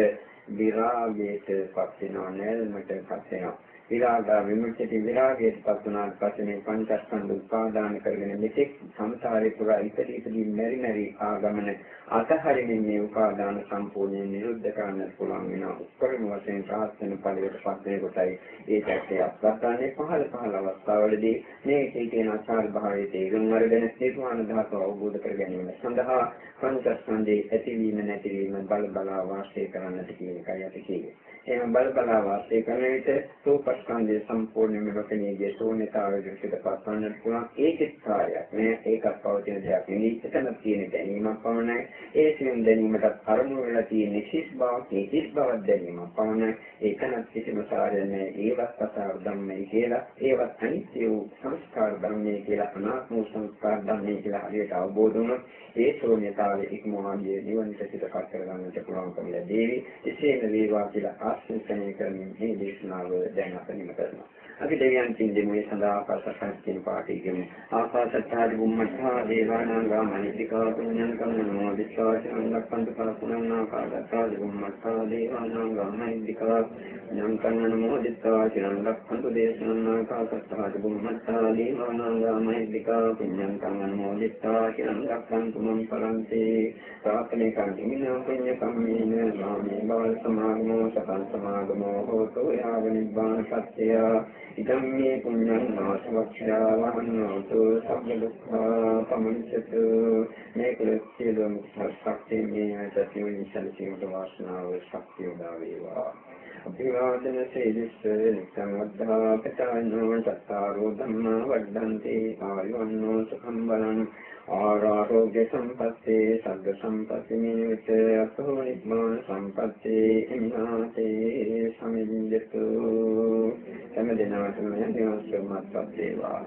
විරාගයට පත් වෙනවා නැල්මට පත් වෙනවා. විරාගා විමුක්ති විරාගයට පත් වුණාට පස්සේ මේ පංචස්කන්ධ උපාදාන කරගෙන මෙතෙක් සංසාරේ පුරා ඉපදී ඉපදී මෙරි මෙරි ආගමන අතහරින්න මේ උපාදාන සම්පූර්ණයෙන් නිරුද්ධ කරන්නට පුළුවන් වෙනවා උත්තරම වශයෙන් ප්‍රාර්ථන ඵලයට පත් වෙන කොටයි ඒ පැත්තේ අත්දැකන්නේ පහළ පහළ අවස්ථාවලදී මේ කීකේන ආචාර භාවයේ තේරුම් අරගෙන නිර්වාණ ධාතුව අවබෝධ කර ගැනීම සඳහා පංචස්කන්ධයේ ඇතිවීම නැතිවීම බල බලා වාසය කරන්නට කියන එකයි අපි කියන්නේ. එහෙනම් බල බලා වාසය කරන විට රූපස්කන්ධය සම්පූර්ණයෙන්ම රකණීයගේ ශූන්‍යතාවයට පිටපත් වන්නට පුළුවන්. ඒකෙත් කාර්යයක් නෑ ඒකත් පවතින දෙයක් නෙවෙයි. එතන තියෙන දැනීමක් පමණයි. ඒ සියුම් දැනීමට අරමුණු වෙලා තියෙන සිස් බවක් ඒ සිස් බවක් දැනීමක් පමණයි. ඒකනත් කිසිම සාරය නෑ. ඒවත් අසාර ධම්මයි කියලා. ඒවත් අනිත්‍ය වූ සංස්කාර ධම්මයි කියලා අනාත්ම වූ සංස්කාර ධම්මයි කියලා හරියට අවබෝධ වුණොත් ඒ ශූන්‍යතාවයේ ඉක්මවාගේ නිවනට පිටපත් කරගන්නට පුළුවන්කම ලැබේවි. එසේම වේවා කියලා ආශිර්වාදනය කරමින් මේ දේශනාව දැන් අප නිම කරනවා. අපි දෙවියන් පින්දෙමු මේ සඳහා ආකාශසත්‍යයෙන් කියන පාඨය කියමු. ආකාශත්‍යාදි බුම්මඨා දේවානාගා මනිතිකා පුඤ්ඤං කම්මනෝ විශ්වාසං ලක්ඛන්ත පරපුණං ආකාශත්‍යාදි බුම්මඨා දේවානාගා මනිතිකා පුඤ්ඤං කම්මනෝ දිත්තා චිරං ලක්ඛන්ත දේශනං ආකාශත්‍යාදි බුම්මඨා දේවානාගා මනිතිකා පුඤ්ඤං කම්මනෝ දිත්තා චිරං ලක්ඛන්ත මම් පරන්ති ප්‍රාර්ථනා කරමින් පුඤ්ඤ කම්මේන නාමේ බව සමාගමෝ සතං සමාගමෝ හෝතු යාව නිබ්බාන සත්‍යය ඉදම් මේ පුඤ්ඤං නාසවක්ඛ්‍යා වහන්නෝතු සබ්බ දුක්ඛා පමුච්චතු මේ කුලසියලුම සත්‍ය මේ ඇතිවෙන සැලසීමට වාසනාව ශක්තිය උදා වේවා අභිවාදන සේදිස්ස නිසංවද්ධා පතානෝ චත්තාරෝ ධම්මා වඩ්ඩන්ති ආයුන්නෝ සුඛං බලං ආරෝග්‍ය සම්පත්තේ සග්ග සම්පatti නිවිත අසෝ නිබ්බාන සම්පත්තේ ඉන්නාතේ සමිඤ්ඤතු. හැම දිනකටම නිවන් සුවපත් වේවා.